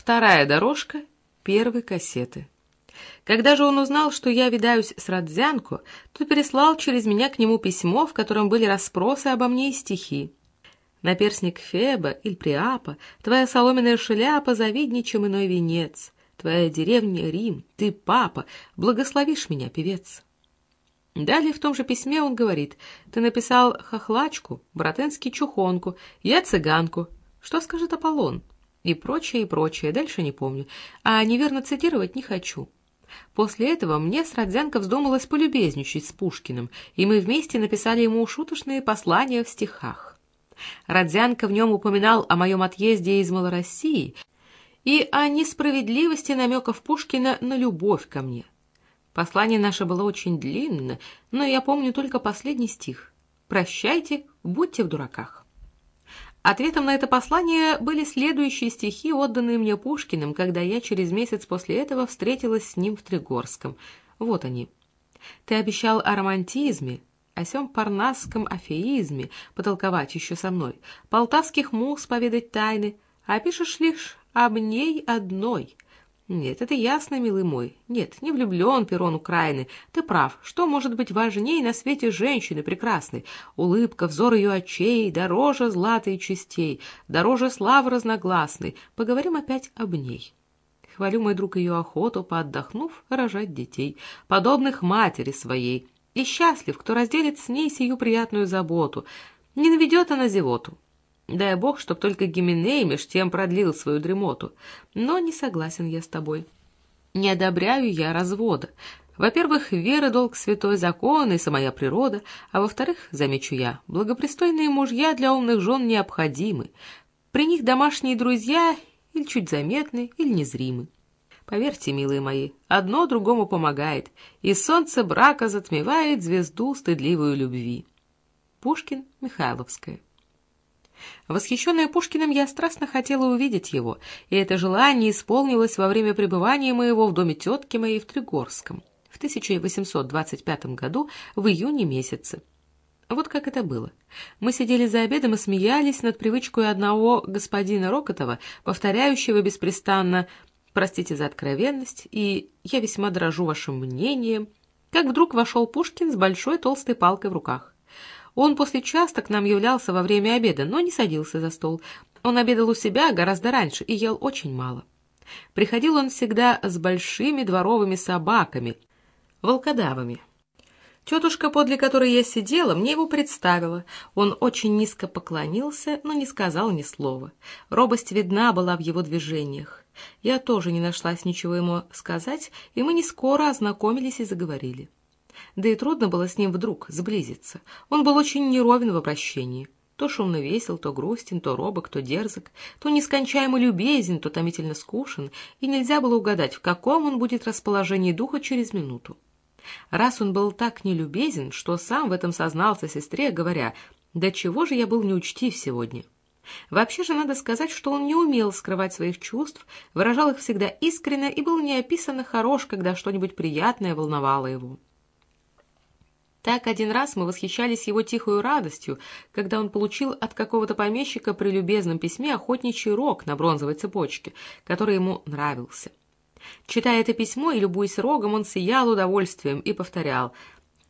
Вторая дорожка первой кассеты. Когда же он узнал, что я видаюсь с Радзянку, то переслал через меня к нему письмо, в котором были расспросы обо мне и стихи. Наперсник Феба, или Приапа, твоя соломенная шляпа завидней, чем иной венец. Твоя деревня Рим, ты папа, благословишь меня, певец. Далее в том же письме он говорит, ты написал хохлачку, братенский чухонку, я цыганку. Что скажет Аполлон? И прочее, и прочее, дальше не помню. А неверно цитировать не хочу. После этого мне с Родзянко вздумалось полюбезничать с Пушкиным, и мы вместе написали ему шуточные послания в стихах. Родзянко в нем упоминал о моем отъезде из Малороссии и о несправедливости намеков Пушкина на любовь ко мне. Послание наше было очень длинно, но я помню только последний стих. «Прощайте, будьте в дураках». Ответом на это послание были следующие стихи, отданные мне Пушкиным, когда я через месяц после этого встретилась с ним в Тригорском. Вот они. «Ты обещал о романтизме, о сем парнасском афеизме потолковать еще со мной, полтавских мус поведать тайны, а пишешь лишь об ней одной». Нет, это ясно, милый мой. Нет, не влюблен Перон Украины. Ты прав. Что может быть важнее на свете женщины прекрасной? Улыбка, взор ее очей, дороже златой частей, дороже славы разногласной. Поговорим опять об ней. Хвалю, мой друг, ее охоту, поотдохнув, рожать детей, подобных матери своей. И счастлив, кто разделит с ней сию приятную заботу. Не наведет она зевоту. Дай бог, чтоб только Гименей меж тем продлил свою дремоту. Но не согласен я с тобой. Не одобряю я развода. Во-первых, вера, долг, святой закон и самая природа, а во-вторых, замечу я, благопристойные мужья для умных жен необходимы. При них домашние друзья или чуть заметны, или незримы. Поверьте, милые мои, одно другому помогает, и солнце брака затмевает звезду стыдливую любви. Пушкин, Михайловская. Восхищенная Пушкиным, я страстно хотела увидеть его, и это желание исполнилось во время пребывания моего в доме тетки моей в Тригорском в 1825 году в июне месяце. Вот как это было. Мы сидели за обедом и смеялись над привычкой одного господина Рокотова, повторяющего беспрестанно «Простите за откровенность» и «Я весьма дорожу вашим мнением», как вдруг вошел Пушкин с большой толстой палкой в руках. Он после часто к нам являлся во время обеда, но не садился за стол. Он обедал у себя гораздо раньше и ел очень мало. Приходил он всегда с большими дворовыми собаками, волкодавами. Тетушка, подле которой я сидела, мне его представила. Он очень низко поклонился, но не сказал ни слова. Робость видна была в его движениях. Я тоже не нашлась ничего ему сказать, и мы не скоро ознакомились и заговорили да и трудно было с ним вдруг сблизиться. Он был очень неровен в обращении. То шумно весел, то грустен, то робок, то дерзок, то нескончаемо любезен, то томительно скушен, и нельзя было угадать, в каком он будет расположении духа через минуту. Раз он был так нелюбезен, что сам в этом сознался сестре, говоря, «Да чего же я был неучтив сегодня?» Вообще же надо сказать, что он не умел скрывать своих чувств, выражал их всегда искренне и был неописанно хорош, когда что-нибудь приятное волновало его. Так один раз мы восхищались его тихою радостью, когда он получил от какого-то помещика при любезном письме охотничий рог на бронзовой цепочке, который ему нравился. Читая это письмо и любуясь рогом, он сиял удовольствием и повторял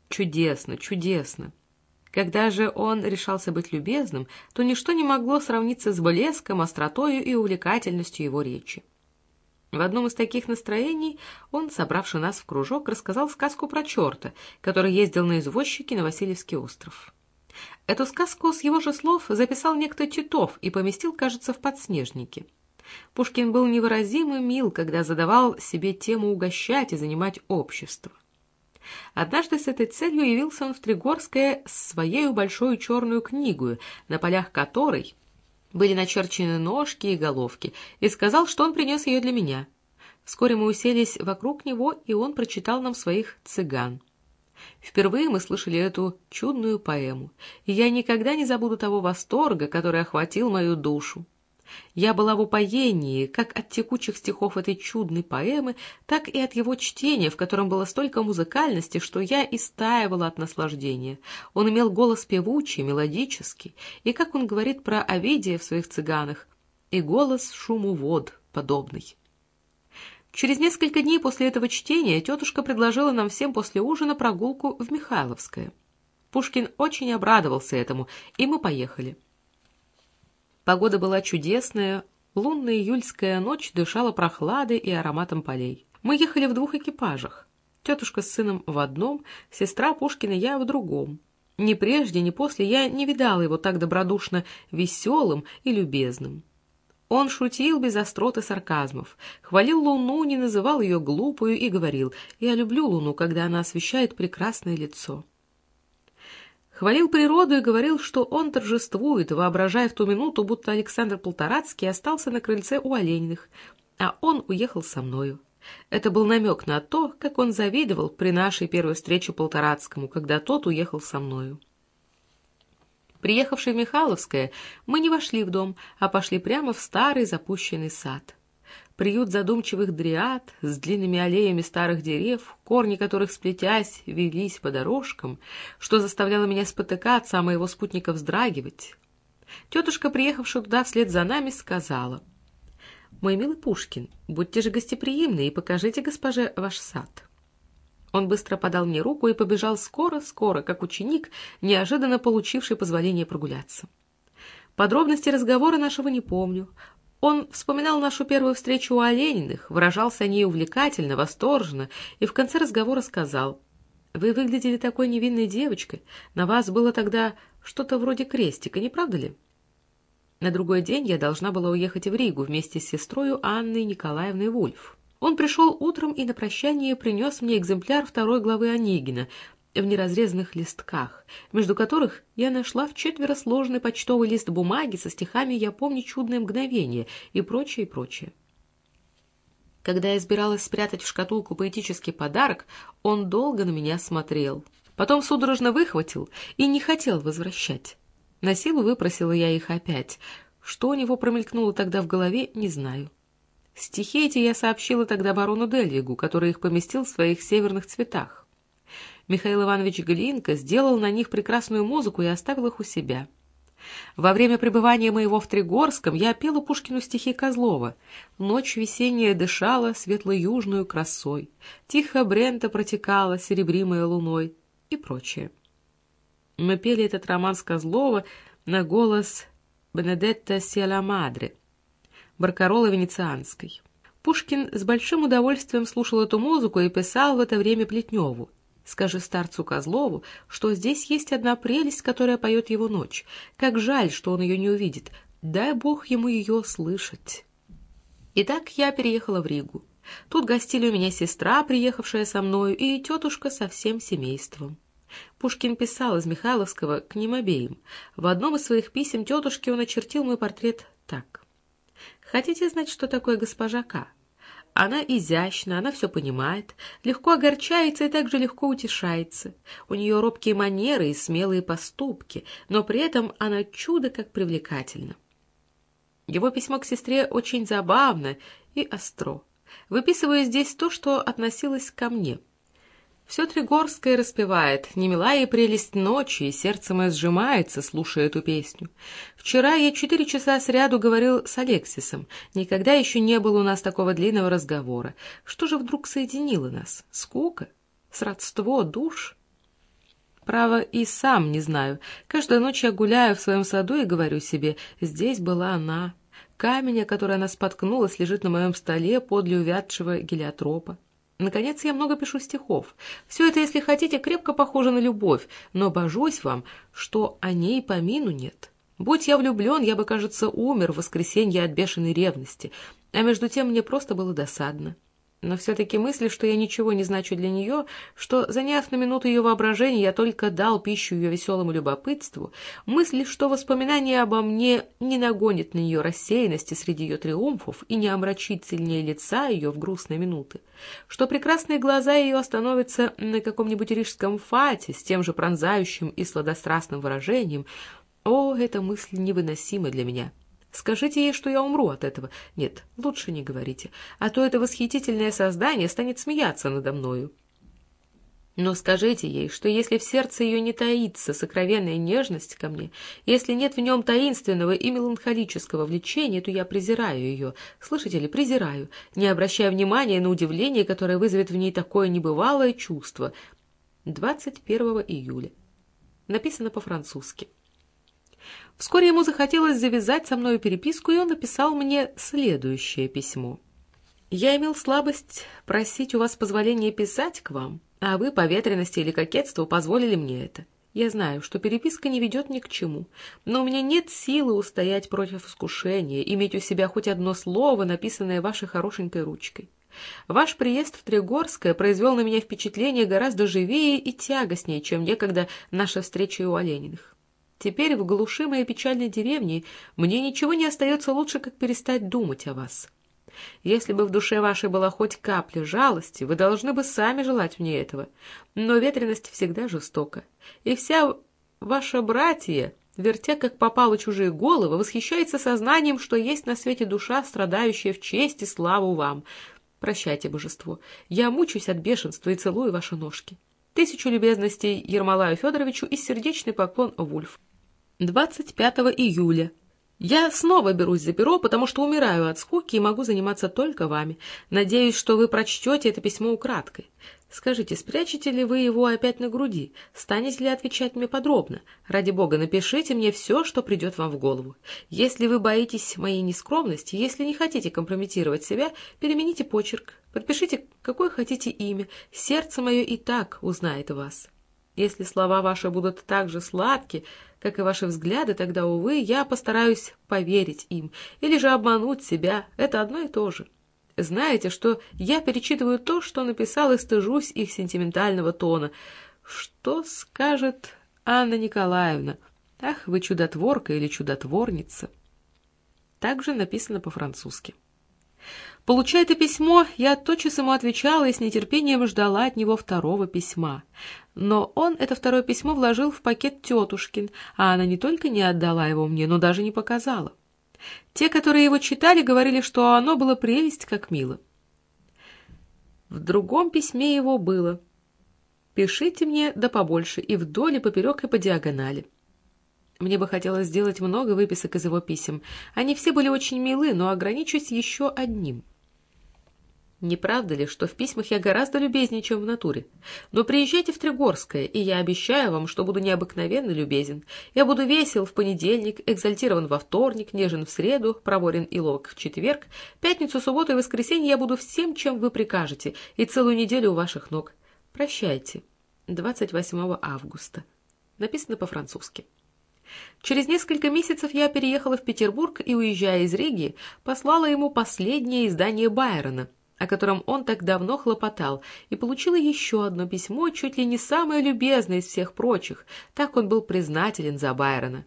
«Чудесно, чудесно». Когда же он решался быть любезным, то ничто не могло сравниться с блеском, остротою и увлекательностью его речи. В одном из таких настроений он, собравший нас в кружок, рассказал сказку про черта, который ездил на извозчике на Васильевский остров. Эту сказку с его же слов записал некто Титов и поместил, кажется, в подснежнике. Пушкин был невыразимо мил, когда задавал себе тему угощать и занимать общество. Однажды с этой целью явился он в Тригорское с своей большой черную книгу, на полях которой были начерчены ножки и головки, и сказал, что он принес ее для меня. Вскоре мы уселись вокруг него, и он прочитал нам своих цыган. Впервые мы слышали эту чудную поэму, и я никогда не забуду того восторга, который охватил мою душу. Я была в упоении как от текучих стихов этой чудной поэмы, так и от его чтения, в котором было столько музыкальности, что я истаивала от наслаждения. Он имел голос певучий, мелодический, и, как он говорит про Овидия в своих цыганах, и голос шуму вод, подобной. Через несколько дней после этого чтения тетушка предложила нам всем после ужина прогулку в Михайловское. Пушкин очень обрадовался этому, и мы поехали. Погода была чудесная, лунная июльская ночь дышала прохладой и ароматом полей. Мы ехали в двух экипажах. Тетушка с сыном в одном, сестра Пушкина я в другом. Ни прежде, ни после я не видала его так добродушно веселым и любезным. Он шутил без острот и сарказмов, хвалил Луну, не называл ее глупую и говорил «Я люблю Луну, когда она освещает прекрасное лицо». Хвалил природу и говорил, что он торжествует, воображая в ту минуту, будто Александр Полторацкий остался на крыльце у Олениных, а он уехал со мною. Это был намек на то, как он завидовал при нашей первой встрече Полторацкому, когда тот уехал со мною. Приехавшие в Михайловское, мы не вошли в дом, а пошли прямо в старый запущенный сад. Приют задумчивых дриад с длинными аллеями старых дерев, корни которых, сплетясь, велись по дорожкам, что заставляло меня спотыкаться, а моего спутника вздрагивать. Тетушка, приехавшая туда вслед за нами, сказала, «Мой милый Пушкин, будьте же гостеприимны и покажите госпоже ваш сад». Он быстро подал мне руку и побежал скоро-скоро, как ученик, неожиданно получивший позволение прогуляться. Подробности разговора нашего не помню. Он вспоминал нашу первую встречу у Олениных, выражался о ней увлекательно, восторженно, и в конце разговора сказал, «Вы выглядели такой невинной девочкой, на вас было тогда что-то вроде крестика, не правда ли?» На другой день я должна была уехать в Ригу вместе с сестрой Анной Николаевной Вульф. Он пришел утром и на прощание принес мне экземпляр второй главы Онегина в неразрезанных листках, между которых я нашла в четверо сложный почтовый лист бумаги со стихами «Я помню чудное мгновение» и прочее, и прочее. Когда я избиралась спрятать в шкатулку поэтический подарок, он долго на меня смотрел. Потом судорожно выхватил и не хотел возвращать. На силу выпросила я их опять. Что у него промелькнуло тогда в голове, не знаю. Стихи эти я сообщила тогда барону Дельвигу, который их поместил в своих северных цветах. Михаил Иванович Глинка сделал на них прекрасную музыку и оставил их у себя. Во время пребывания моего в Тригорском я пела Пушкину стихи Козлова. Ночь весенняя дышала светло-южную красой, Тихо Брента протекала, серебримая луной и прочее. Мы пели этот роман с Козлова на голос Бенедетта Сиаламадре, Баркарола Венецианской. Пушкин с большим удовольствием слушал эту музыку и писал в это время Плетневу. «Скажи старцу Козлову, что здесь есть одна прелесть, которая поет его ночь. Как жаль, что он ее не увидит. Дай Бог ему ее слышать». Итак, я переехала в Ригу. Тут гостили у меня сестра, приехавшая со мною, и тетушка со всем семейством. Пушкин писал из Михайловского к ним обеим. В одном из своих писем тетушке он очертил мой портрет так. Хотите знать, что такое госпожа К? Она изящна, она все понимает, легко огорчается и также легко утешается. У нее робкие манеры и смелые поступки, но при этом она чудо как привлекательна. Его письмо к сестре очень забавно и остро. Выписываю здесь то, что относилось ко мне — все Тригорское распевает, немилая прелесть ночи, и сердце мое сжимается, слушая эту песню. Вчера я четыре часа сряду говорил с Алексисом. Никогда еще не было у нас такого длинного разговора. Что же вдруг соединило нас? Скука? Сродство душ? Право, и сам не знаю. Каждую ночь я гуляю в своем саду и говорю себе, здесь была она. Камень, о который она споткнулась, лежит на моем столе подле увядшего гелиотропа. Наконец, я много пишу стихов. Все это, если хотите, крепко похоже на любовь, но божусь вам, что о ней помину нет. Будь я влюблен, я бы, кажется, умер в воскресенье от бешеной ревности, а между тем мне просто было досадно но все-таки мысли, что я ничего не значу для нее, что, заняв на минуту ее воображение, я только дал пищу ее веселому любопытству, мысли, что воспоминание обо мне не нагонит на нее рассеянности среди ее триумфов и не омрачит сильнее лица ее в грустные минуты, что прекрасные глаза ее остановятся на каком-нибудь рижском фате с тем же пронзающим и сладострастным выражением, о, эта мысль невыносима для меня». Скажите ей, что я умру от этого. Нет, лучше не говорите, а то это восхитительное создание станет смеяться надо мною. Но скажите ей, что если в сердце ее не таится сокровенная нежность ко мне, если нет в нем таинственного и меланхолического влечения, то я презираю ее, слышите ли, презираю, не обращая внимания на удивление, которое вызовет в ней такое небывалое чувство. 21 июля. Написано по-французски. Вскоре ему захотелось завязать со мной переписку, и он написал мне следующее письмо. «Я имел слабость просить у вас позволения писать к вам, а вы по ветренности или кокетству позволили мне это. Я знаю, что переписка не ведет ни к чему, но у меня нет силы устоять против искушения, иметь у себя хоть одно слово, написанное вашей хорошенькой ручкой. Ваш приезд в Тригорское произвел на меня впечатление гораздо живее и тягостнее, чем некогда наша встреча у Олениных. Теперь в глуши моей печальной деревни мне ничего не остается лучше, как перестать думать о вас. Если бы в душе вашей была хоть капля жалости, вы должны бы сами желать мне этого. Но ветренность всегда жестока. И вся ваша братья, вертя как попало чужие головы, восхищается сознанием, что есть на свете душа, страдающая в честь и славу вам. Прощайте, божество. Я мучаюсь от бешенства и целую ваши ножки. Тысячу любезностей Ермолаю Федоровичу и сердечный поклон Вульф. 25 июля. Я снова берусь за перо, потому что умираю от скуки и могу заниматься только вами. Надеюсь, что вы прочтете это письмо украдкой. Скажите, спрячете ли вы его опять на груди? Станете ли отвечать мне подробно? Ради бога, напишите мне все, что придет вам в голову. Если вы боитесь моей нескромности, если не хотите компрометировать себя, перемените почерк. Подпишите, какое хотите имя. Сердце мое и так узнает вас. Если слова ваши будут так же сладки, как и ваши взгляды, тогда, увы, я постараюсь поверить им или же обмануть себя. Это одно и то же. Знаете, что я перечитываю то, что написал, и стыжусь их сентиментального тона. Что скажет Анна Николаевна? Ах, вы чудотворка или чудотворница. Также написано по-французски. Получая это письмо, я тотчас ему отвечала и с нетерпением ждала от него второго письма. Но он это второе письмо вложил в пакет тетушкин, а она не только не отдала его мне, но даже не показала. Те, которые его читали, говорили, что оно было прелесть как мило. В другом письме его было «Пишите мне да побольше, и вдоль, и поперек, и по диагонали». Мне бы хотелось сделать много выписок из его писем. Они все были очень милы, но ограничусь еще одним. Не правда ли, что в письмах я гораздо любезнее, чем в натуре? Но приезжайте в Тригорское, и я обещаю вам, что буду необыкновенно любезен. Я буду весел в понедельник, экзальтирован во вторник, нежен в среду, проворен и ловок в четверг. Пятницу, субботу и воскресенье я буду всем, чем вы прикажете, и целую неделю у ваших ног. Прощайте. 28 августа. Написано по-французски. Через несколько месяцев я переехала в Петербург и, уезжая из Риги, послала ему последнее издание Байрона, о котором он так давно хлопотал, и получила еще одно письмо, чуть ли не самое любезное из всех прочих. Так он был признателен за Байрона.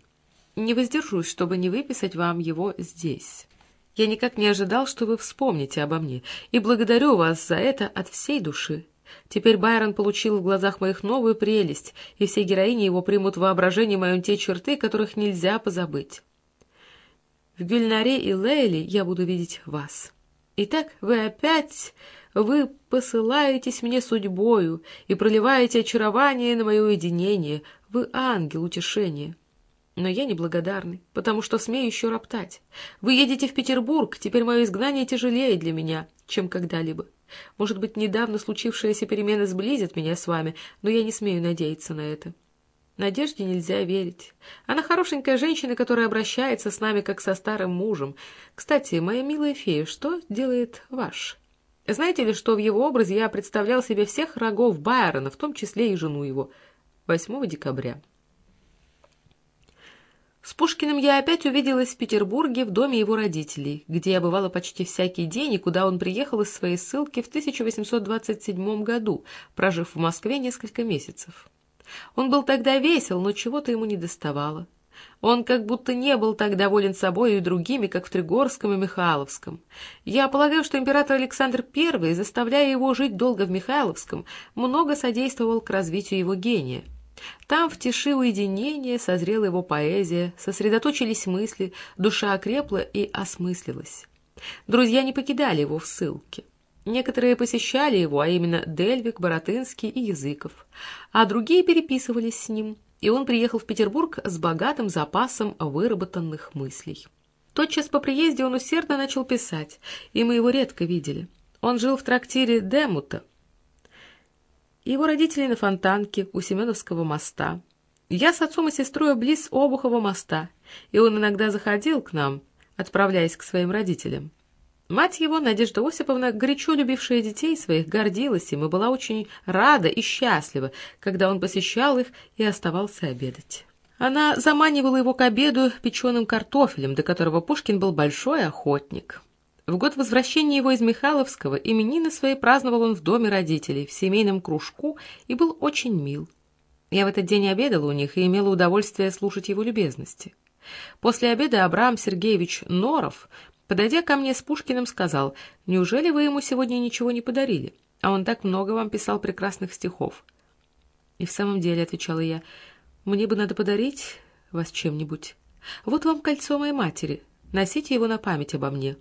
Не воздержусь, чтобы не выписать вам его здесь. Я никак не ожидал, что вы вспомните обо мне, и благодарю вас за это от всей души. Теперь Байрон получил в глазах моих новую прелесть, и все героини его примут в воображении моем те черты, которых нельзя позабыть. В Гюльнаре и Лейли я буду видеть вас. Итак, вы опять... Вы посылаетесь мне судьбою и проливаете очарование на мое уединение. Вы ангел утешения. Но я неблагодарный, потому что смею еще роптать. Вы едете в Петербург, теперь мое изгнание тяжелее для меня, чем когда-либо. Может быть, недавно случившаяся перемена сблизит меня с вами, но я не смею надеяться на это. Надежде нельзя верить. Она хорошенькая женщина, которая обращается с нами, как со старым мужем. Кстати, моя милая фея, что делает ваш? Знаете ли, что в его образе я представлял себе всех рогов Байрона, в том числе и жену его, 8 декабря. С Пушкиным я опять увиделась в Петербурге в доме его родителей, где я бывала почти всякий день и куда он приехал из своей ссылки в 1827 году, прожив в Москве несколько месяцев. Он был тогда весел, но чего-то ему не доставало. Он как будто не был так доволен собой и другими, как в Тригорском и Михайловском. Я полагаю, что император Александр I, заставляя его жить долго в Михайловском, много содействовал к развитию его гения. Там в тиши уединения созрела его поэзия, сосредоточились мысли, душа окрепла и осмыслилась. Друзья не покидали его в ссылке. Некоторые посещали его, а именно Дельвик, Боротынский и Языков, а другие переписывались с ним, и он приехал в Петербург с богатым запасом выработанных мыслей. Тотчас по приезде он усердно начал писать, и мы его редко видели. Он жил в трактире Демута. Его родители на Фонтанке у Семеновского моста. Я с отцом и сестрой близ Обухова моста, и он иногда заходил к нам, отправляясь к своим родителям. Мать его, Надежда Осиповна, горячо любившая детей своих, гордилась им и была очень рада и счастлива, когда он посещал их и оставался обедать. Она заманивала его к обеду печеным картофелем, до которого Пушкин был большой охотник. В год возвращения его из Михайловского именины свои праздновал он в доме родителей, в семейном кружку, и был очень мил. Я в этот день обедала у них и имела удовольствие слушать его любезности. После обеда Абрам Сергеевич Норов, подойдя ко мне с Пушкиным, сказал, «Неужели вы ему сегодня ничего не подарили? А он так много вам писал прекрасных стихов». «И в самом деле», — отвечала я, — мне бы надо подарить вас чем-нибудь. Вот вам кольцо моей матери. Носите его на память обо мне».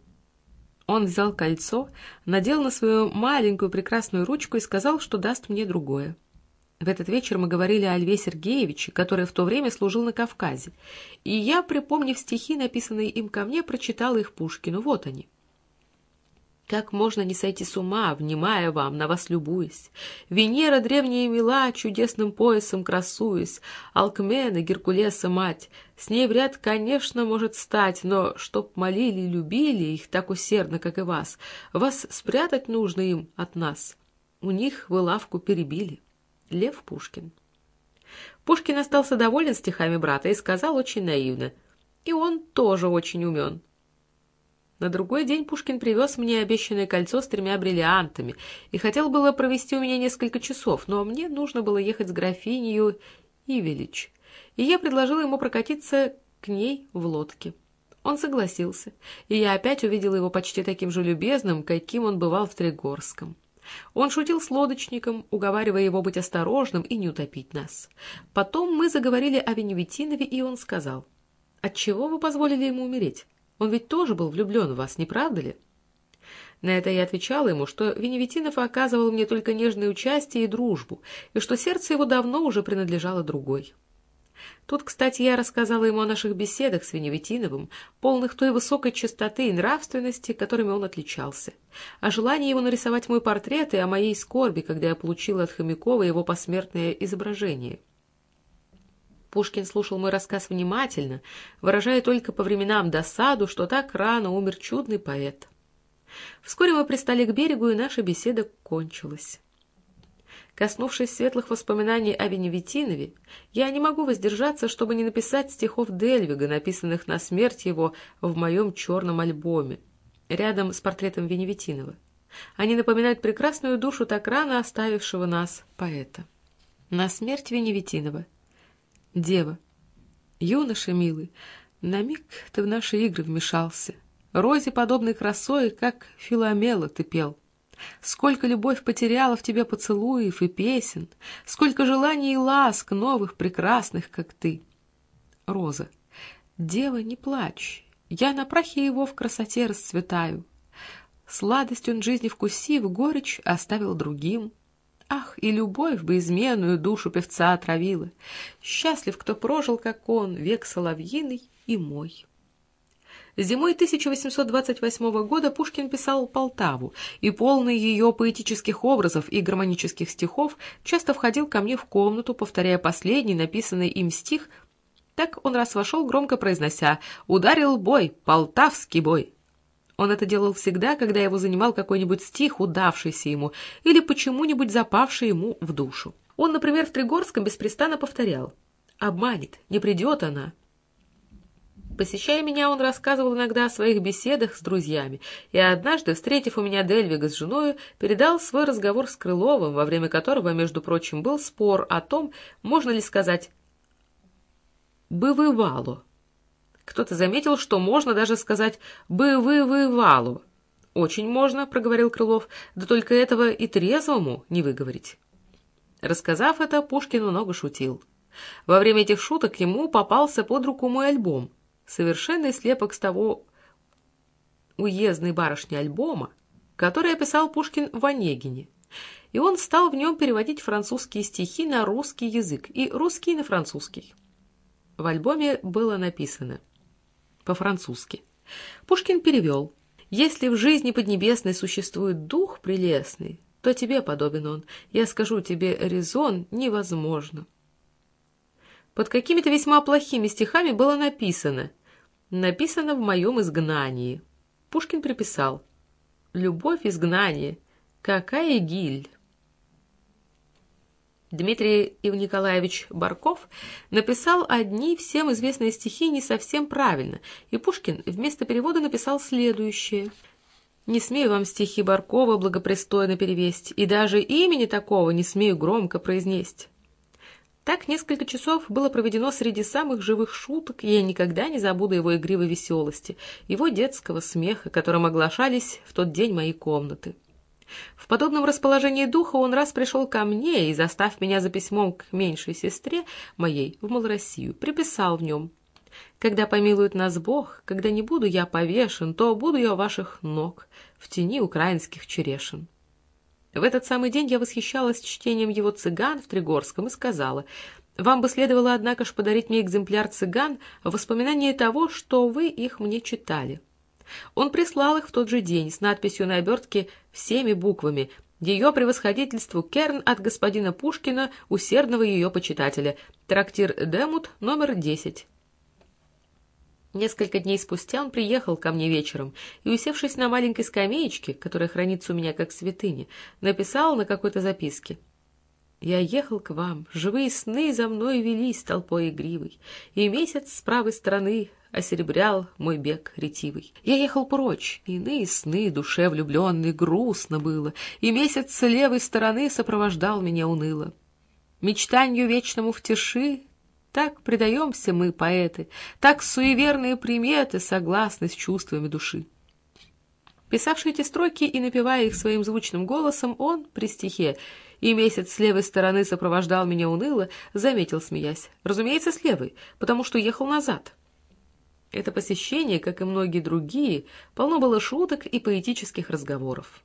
Он взял кольцо, надел на свою маленькую прекрасную ручку и сказал, что даст мне другое. В этот вечер мы говорили о Льве Сергеевиче, который в то время служил на Кавказе, и я, припомнив стихи, написанные им ко мне, прочитала их Пушкину. Вот они. Как можно не сойти с ума, внимая вам, на вас любуясь? Венера древняя мила, чудесным поясом красуясь, Алкмена, Геркулеса мать, с ней в ряд, конечно, может стать, но чтоб молили и любили их так усердно, как и вас, вас спрятать нужно им от нас. У них вы лавку перебили. Лев Пушкин. Пушкин остался доволен стихами брата и сказал очень наивно. И он тоже очень умен. На другой день Пушкин привез мне обещанное кольцо с тремя бриллиантами и хотел было провести у меня несколько часов, но мне нужно было ехать с графинью Ивелич, и я предложила ему прокатиться к ней в лодке. Он согласился, и я опять увидела его почти таким же любезным, каким он бывал в Тригорском. Он шутил с лодочником, уговаривая его быть осторожным и не утопить нас. Потом мы заговорили о Веневитинове, и он сказал, «Отчего вы позволили ему умереть? Он ведь тоже был влюблен в вас, не правда ли? На это я отвечала ему, что Веневитинов оказывал мне только нежное участие и дружбу, и что сердце его давно уже принадлежало другой. Тут, кстати, я рассказала ему о наших беседах с Веневитиновым, полных той высокой чистоты и нравственности, которыми он отличался, о желании его нарисовать мой портрет и о моей скорби, когда я получила от Хомякова его посмертное изображение — Пушкин слушал мой рассказ внимательно, выражая только по временам досаду, что так рано умер чудный поэт. Вскоре мы пристали к берегу, и наша беседа кончилась. Коснувшись светлых воспоминаний о Веневитинове, я не могу воздержаться, чтобы не написать стихов Дельвига, написанных на смерть его в моем черном альбоме, рядом с портретом Веневитинова. Они напоминают прекрасную душу так рано оставившего нас поэта. На смерть Веневитинова Дева, юноша милый, на миг ты в наши игры вмешался. Розе подобной красой, как Филомела ты пел. Сколько любовь потеряла в тебе поцелуев и песен, Сколько желаний и ласк новых, прекрасных, как ты. Роза. Дева, не плачь, я на прахе его в красоте расцветаю. Сладость он жизни вкусив, горечь оставил другим. Ах, и любовь бы изменную душу певца отравила. Счастлив, кто прожил, как он, век соловьиный и мой. Зимой 1828 года Пушкин писал Полтаву, и полный ее поэтических образов и гармонических стихов часто входил ко мне в комнату, повторяя последний написанный им стих. Так он раз вошел, громко произнося «Ударил бой, полтавский бой». Он это делал всегда, когда его занимал какой-нибудь стих, удавшийся ему, или почему-нибудь запавший ему в душу. Он, например, в Тригорском беспрестанно повторял «Обманет, не придет она». Посещая меня, он рассказывал иногда о своих беседах с друзьями, и однажды, встретив у меня Дельвига с женою, передал свой разговор с Крыловым, во время которого, между прочим, был спор о том, можно ли сказать «бывывало» Кто-то заметил, что можно даже сказать бы вы вы валу «Очень можно», — проговорил Крылов, — «да только этого и трезвому не выговорить». Рассказав это, Пушкин много шутил. Во время этих шуток ему попался под руку мой альбом. Совершенный слепок с того уездной барышни альбома, который описал Пушкин в Онегине, и он стал в нем переводить французские стихи на русский язык и русский на французский. В альбоме было написано по-французски. Пушкин перевел «Если в жизни поднебесной существует дух прелестный, то тебе подобен он. Я скажу тебе, резон невозможно». Под какими-то весьма плохими стихами было написано «Написано в моем изгнании». Пушкин приписал «Любовь изгнание, какая гиль». Дмитрий Ив Барков написал одни всем известные стихи не совсем правильно, и Пушкин вместо перевода написал следующее. «Не смею вам стихи Баркова благопристойно перевесть, и даже имени такого не смею громко произнесть». Так несколько часов было проведено среди самых живых шуток, и я никогда не забуду его игривой веселости, его детского смеха, которым оглашались в тот день мои комнаты. В подобном расположении духа он раз пришел ко мне и, застав меня за письмом к меньшей сестре моей в Малороссию, приписал в нем «Когда помилует нас Бог, когда не буду я повешен, то буду я у ваших ног, в тени украинских черешин». В этот самый день я восхищалась чтением его «Цыган» в Тригорском и сказала «Вам бы следовало, однако ж, подарить мне экземпляр «Цыган» в воспоминании того, что вы их мне читали». Он прислал их в тот же день с надписью на обертке всеми буквами «Ее превосходительству Керн от господина Пушкина, усердного ее почитателя. Трактир Демут, номер 10». Несколько дней спустя он приехал ко мне вечером и, усевшись на маленькой скамеечке, которая хранится у меня как святыня, написал на какой-то записке «Я ехал к вам, живые сны за мной велись толпой игривой, и месяц с правой стороны осеребрял мой бег ретивый. Я ехал прочь, иные сны душе влюбленной грустно было, и месяц с левой стороны сопровождал меня уныло. Мечтанию вечному в тиши так предаемся мы, поэты, так суеверные приметы согласны с чувствами души. Писавший эти строки и напевая их своим звучным голосом, он, при стихе, и месяц с левой стороны сопровождал меня уныло, заметил, смеясь. Разумеется, с левой, потому что ехал назад. Это посещение, как и многие другие, полно было шуток и поэтических разговоров.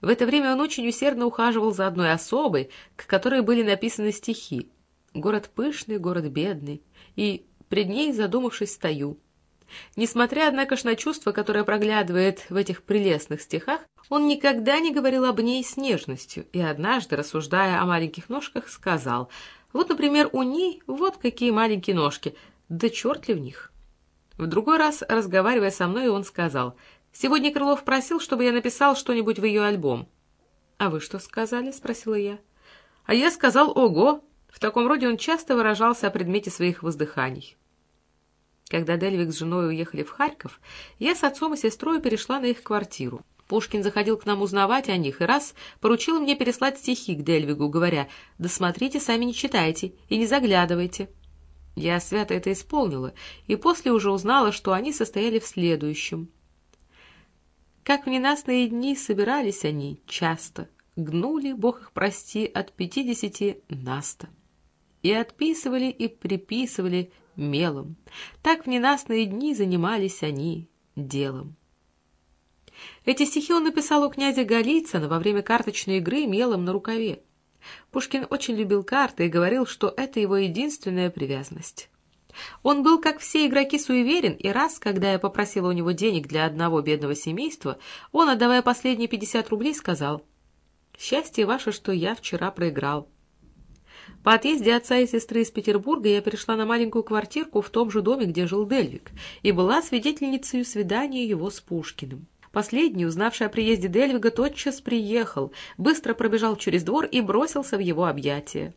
В это время он очень усердно ухаживал за одной особой, к которой были написаны стихи. «Город пышный, город бедный», и пред ней, задумавшись, стою. Несмотря, однако на чувство, которое проглядывает в этих прелестных стихах, он никогда не говорил об ней с нежностью, и однажды, рассуждая о маленьких ножках, сказал, «Вот, например, у ней вот какие маленькие ножки, да черт ли в них!» В другой раз, разговаривая со мной, он сказал, «Сегодня Крылов просил, чтобы я написал что-нибудь в ее альбом». «А вы что сказали?» — спросила я. «А я сказал, ого!» В таком роде он часто выражался о предмете своих воздыханий. Когда Дельвик с женой уехали в Харьков, я с отцом и сестрой перешла на их квартиру. Пушкин заходил к нам узнавать о них и раз поручил мне переслать стихи к Дельвигу, говоря, «Да смотрите, сами не читайте и не заглядывайте». Я свято это исполнила, и после уже узнала, что они состояли в следующем. Как в ненастные дни собирались они часто, гнули, бог их прости, от пятидесяти наста. И отписывали, и приписывали мелом. Так в ненастные дни занимались они делом. Эти стихи он написал у князя Голицына во время карточной игры мелом на рукаве. Пушкин очень любил карты и говорил, что это его единственная привязанность. Он был, как все игроки, суеверен, и раз, когда я попросила у него денег для одного бедного семейства, он, отдавая последние пятьдесят рублей, сказал, «Счастье ваше, что я вчера проиграл». По отъезде отца и сестры из Петербурга я перешла на маленькую квартирку в том же доме, где жил Дельвик, и была свидетельницей свидания его с Пушкиным. Последний, узнавший о приезде Дельвига, тотчас приехал, быстро пробежал через двор и бросился в его объятия.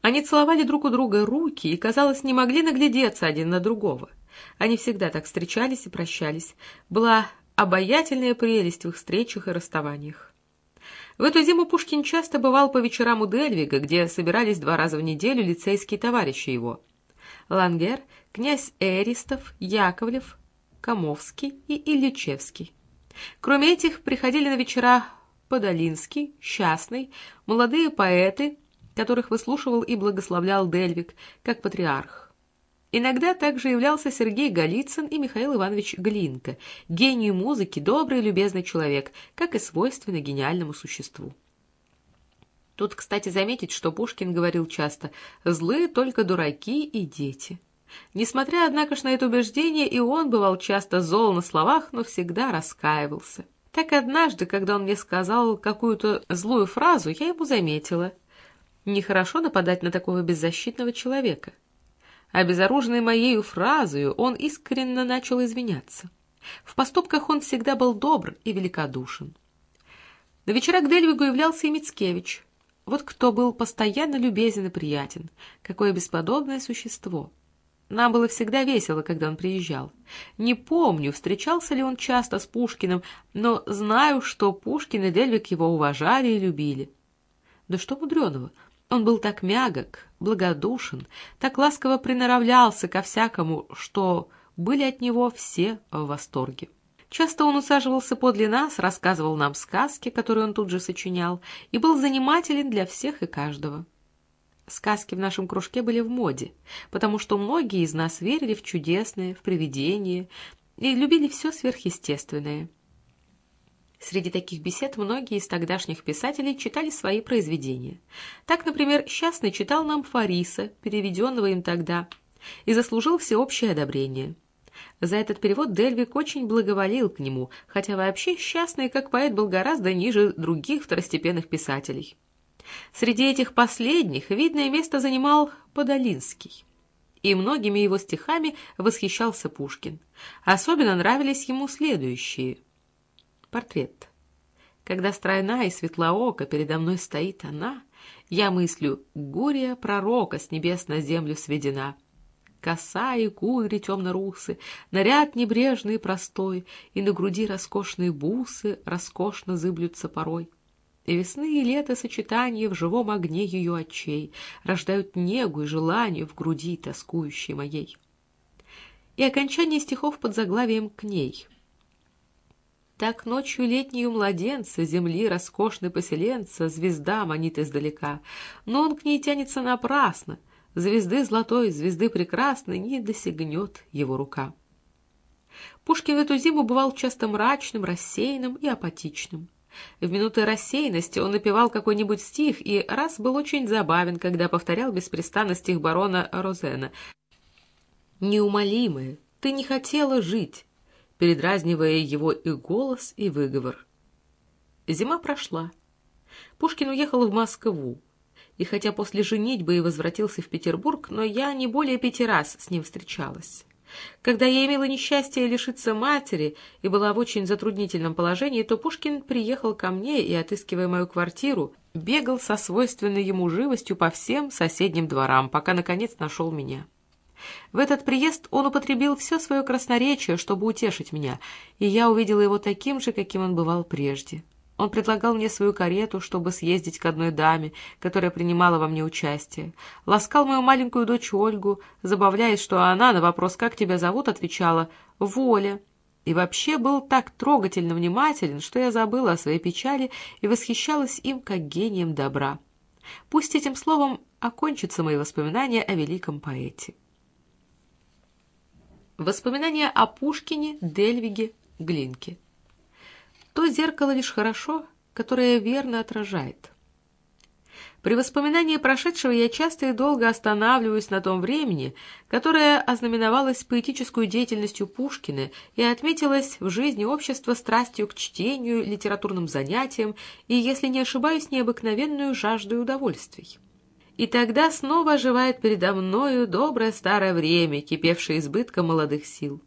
Они целовали друг у друга руки и, казалось, не могли наглядеться один на другого. Они всегда так встречались и прощались. Была обаятельная прелесть в их встречах и расставаниях. В эту зиму Пушкин часто бывал по вечерам у Дельвига, где собирались два раза в неделю лицейские товарищи его. Лангер, князь Эристов, Яковлев, Комовский и Ильичевский. Кроме этих, приходили на вечера Подолинский, Счастный, молодые поэты, которых выслушивал и благословлял Дельвик, как патриарх. Иногда также являлся Сергей Голицын и Михаил Иванович Глинка, гений музыки, добрый и любезный человек, как и свойственно гениальному существу. Тут, кстати, заметить, что Пушкин говорил часто «злые только дураки и дети». Несмотря, однако ж, на это убеждение, и он бывал часто зол на словах, но всегда раскаивался. Так однажды, когда он мне сказал какую-то злую фразу, я ему заметила. Нехорошо нападать на такого беззащитного человека. Обезоруженный моею фразою, он искренне начал извиняться. В поступках он всегда был добр и великодушен. На вечера к Дельвигу являлся и Мицкевич. Вот кто был постоянно любезен и приятен. Какое бесподобное существо. Нам было всегда весело, когда он приезжал. Не помню, встречался ли он часто с Пушкиным, но знаю, что Пушкин и Дельвик его уважали и любили. Да что мудреного, он был так мягок, благодушен, так ласково приноравлялся ко всякому, что были от него все в восторге. Часто он усаживался подле нас, рассказывал нам сказки, которые он тут же сочинял, и был занимателен для всех и каждого. Сказки в нашем кружке были в моде, потому что многие из нас верили в чудесное, в привидения и любили все сверхъестественное — Среди таких бесед многие из тогдашних писателей читали свои произведения. Так, например, Счастный читал нам Фариса, переведенного им тогда, и заслужил всеобщее одобрение. За этот перевод Дельвик очень благоволил к нему, хотя вообще Счастный как поэт был гораздо ниже других второстепенных писателей. Среди этих последних видное место занимал Подолинский. И многими его стихами восхищался Пушкин. Особенно нравились ему следующие – Портрет. Когда стройна и светлоока передо мной стоит она, я мыслю, гурия пророка с небес на землю сведена. Коса и кудри темно-русы, наряд небрежный и простой, и на груди роскошные бусы роскошно зыблются порой. И весны и лето сочетания в живом огне ее очей рождают негу и желание в груди тоскующей моей. И окончание стихов под заглавием «К ней». Так ночью летнюю младенца, земли роскошной поселенца, звезда манит издалека. Но он к ней тянется напрасно. Звезды золотой, звезды прекрасной не досягнет его рука. Пушкин эту зиму бывал часто мрачным, рассеянным и апатичным. В минуты рассеянности он напевал какой-нибудь стих и раз был очень забавен, когда повторял беспрестанно стих барона Розена. «Неумолимая, ты не хотела жить, передразнивая его и голос, и выговор. Зима прошла. Пушкин уехал в Москву, и хотя после женитьбы и возвратился в Петербург, но я не более пяти раз с ним встречалась. Когда я имела несчастье лишиться матери и была в очень затруднительном положении, то Пушкин приехал ко мне и, отыскивая мою квартиру, бегал со свойственной ему живостью по всем соседним дворам, пока, наконец, нашел меня. В этот приезд он употребил все свое красноречие, чтобы утешить меня, и я увидела его таким же, каким он бывал прежде. Он предлагал мне свою карету, чтобы съездить к одной даме, которая принимала во мне участие. Ласкал мою маленькую дочь Ольгу, забавляясь, что она на вопрос «Как тебя зовут?» отвечала «Воля». И вообще был так трогательно внимателен, что я забыла о своей печали и восхищалась им как гением добра. Пусть этим словом окончатся мои воспоминания о великом поэте. Воспоминания о Пушкине, Дельвиге, Глинке. То зеркало лишь хорошо, которое верно отражает. При воспоминании прошедшего я часто и долго останавливаюсь на том времени, которое ознаменовалось поэтической деятельностью Пушкина и отметилось в жизни общества страстью к чтению, литературным занятиям и, если не ошибаюсь, необыкновенную жаждой удовольствий. И тогда снова оживает передо мною доброе старое время, кипевшее избытком молодых сил.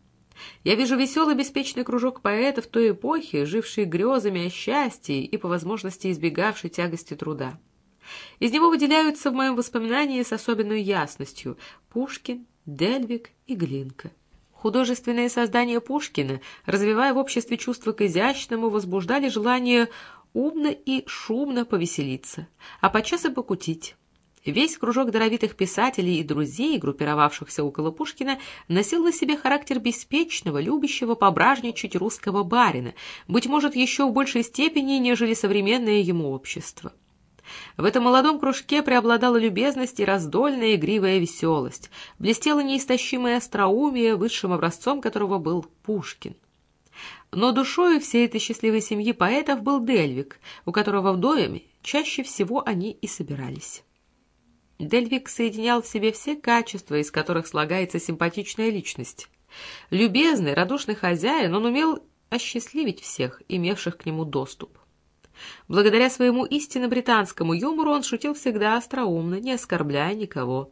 Я вижу веселый беспечный кружок поэтов той эпохи, жившие грезами о счастье и по возможности избегавший тягости труда. Из него выделяются в моем воспоминании с особенной ясностью Пушкин, Дельвик и Глинка. Художественные создания Пушкина, развивая в обществе чувство к изящному, возбуждали желание умно и шумно повеселиться, а подчас и покутить. Весь кружок даровитых писателей и друзей, группировавшихся около Пушкина, носил на себе характер беспечного, любящего пображничать русского барина, быть может, еще в большей степени, нежели современное ему общество. В этом молодом кружке преобладала любезность и раздольная игривая веселость, блестело неистощимое остроумие, высшим образцом которого был Пушкин. Но душою всей этой счастливой семьи поэтов был Дельвик, у которого в доме чаще всего они и собирались. Дельвик соединял в себе все качества, из которых слагается симпатичная личность. Любезный, радушный хозяин, он умел осчастливить всех, имевших к нему доступ. Благодаря своему истинно британскому юмору он шутил всегда остроумно, не оскорбляя никого.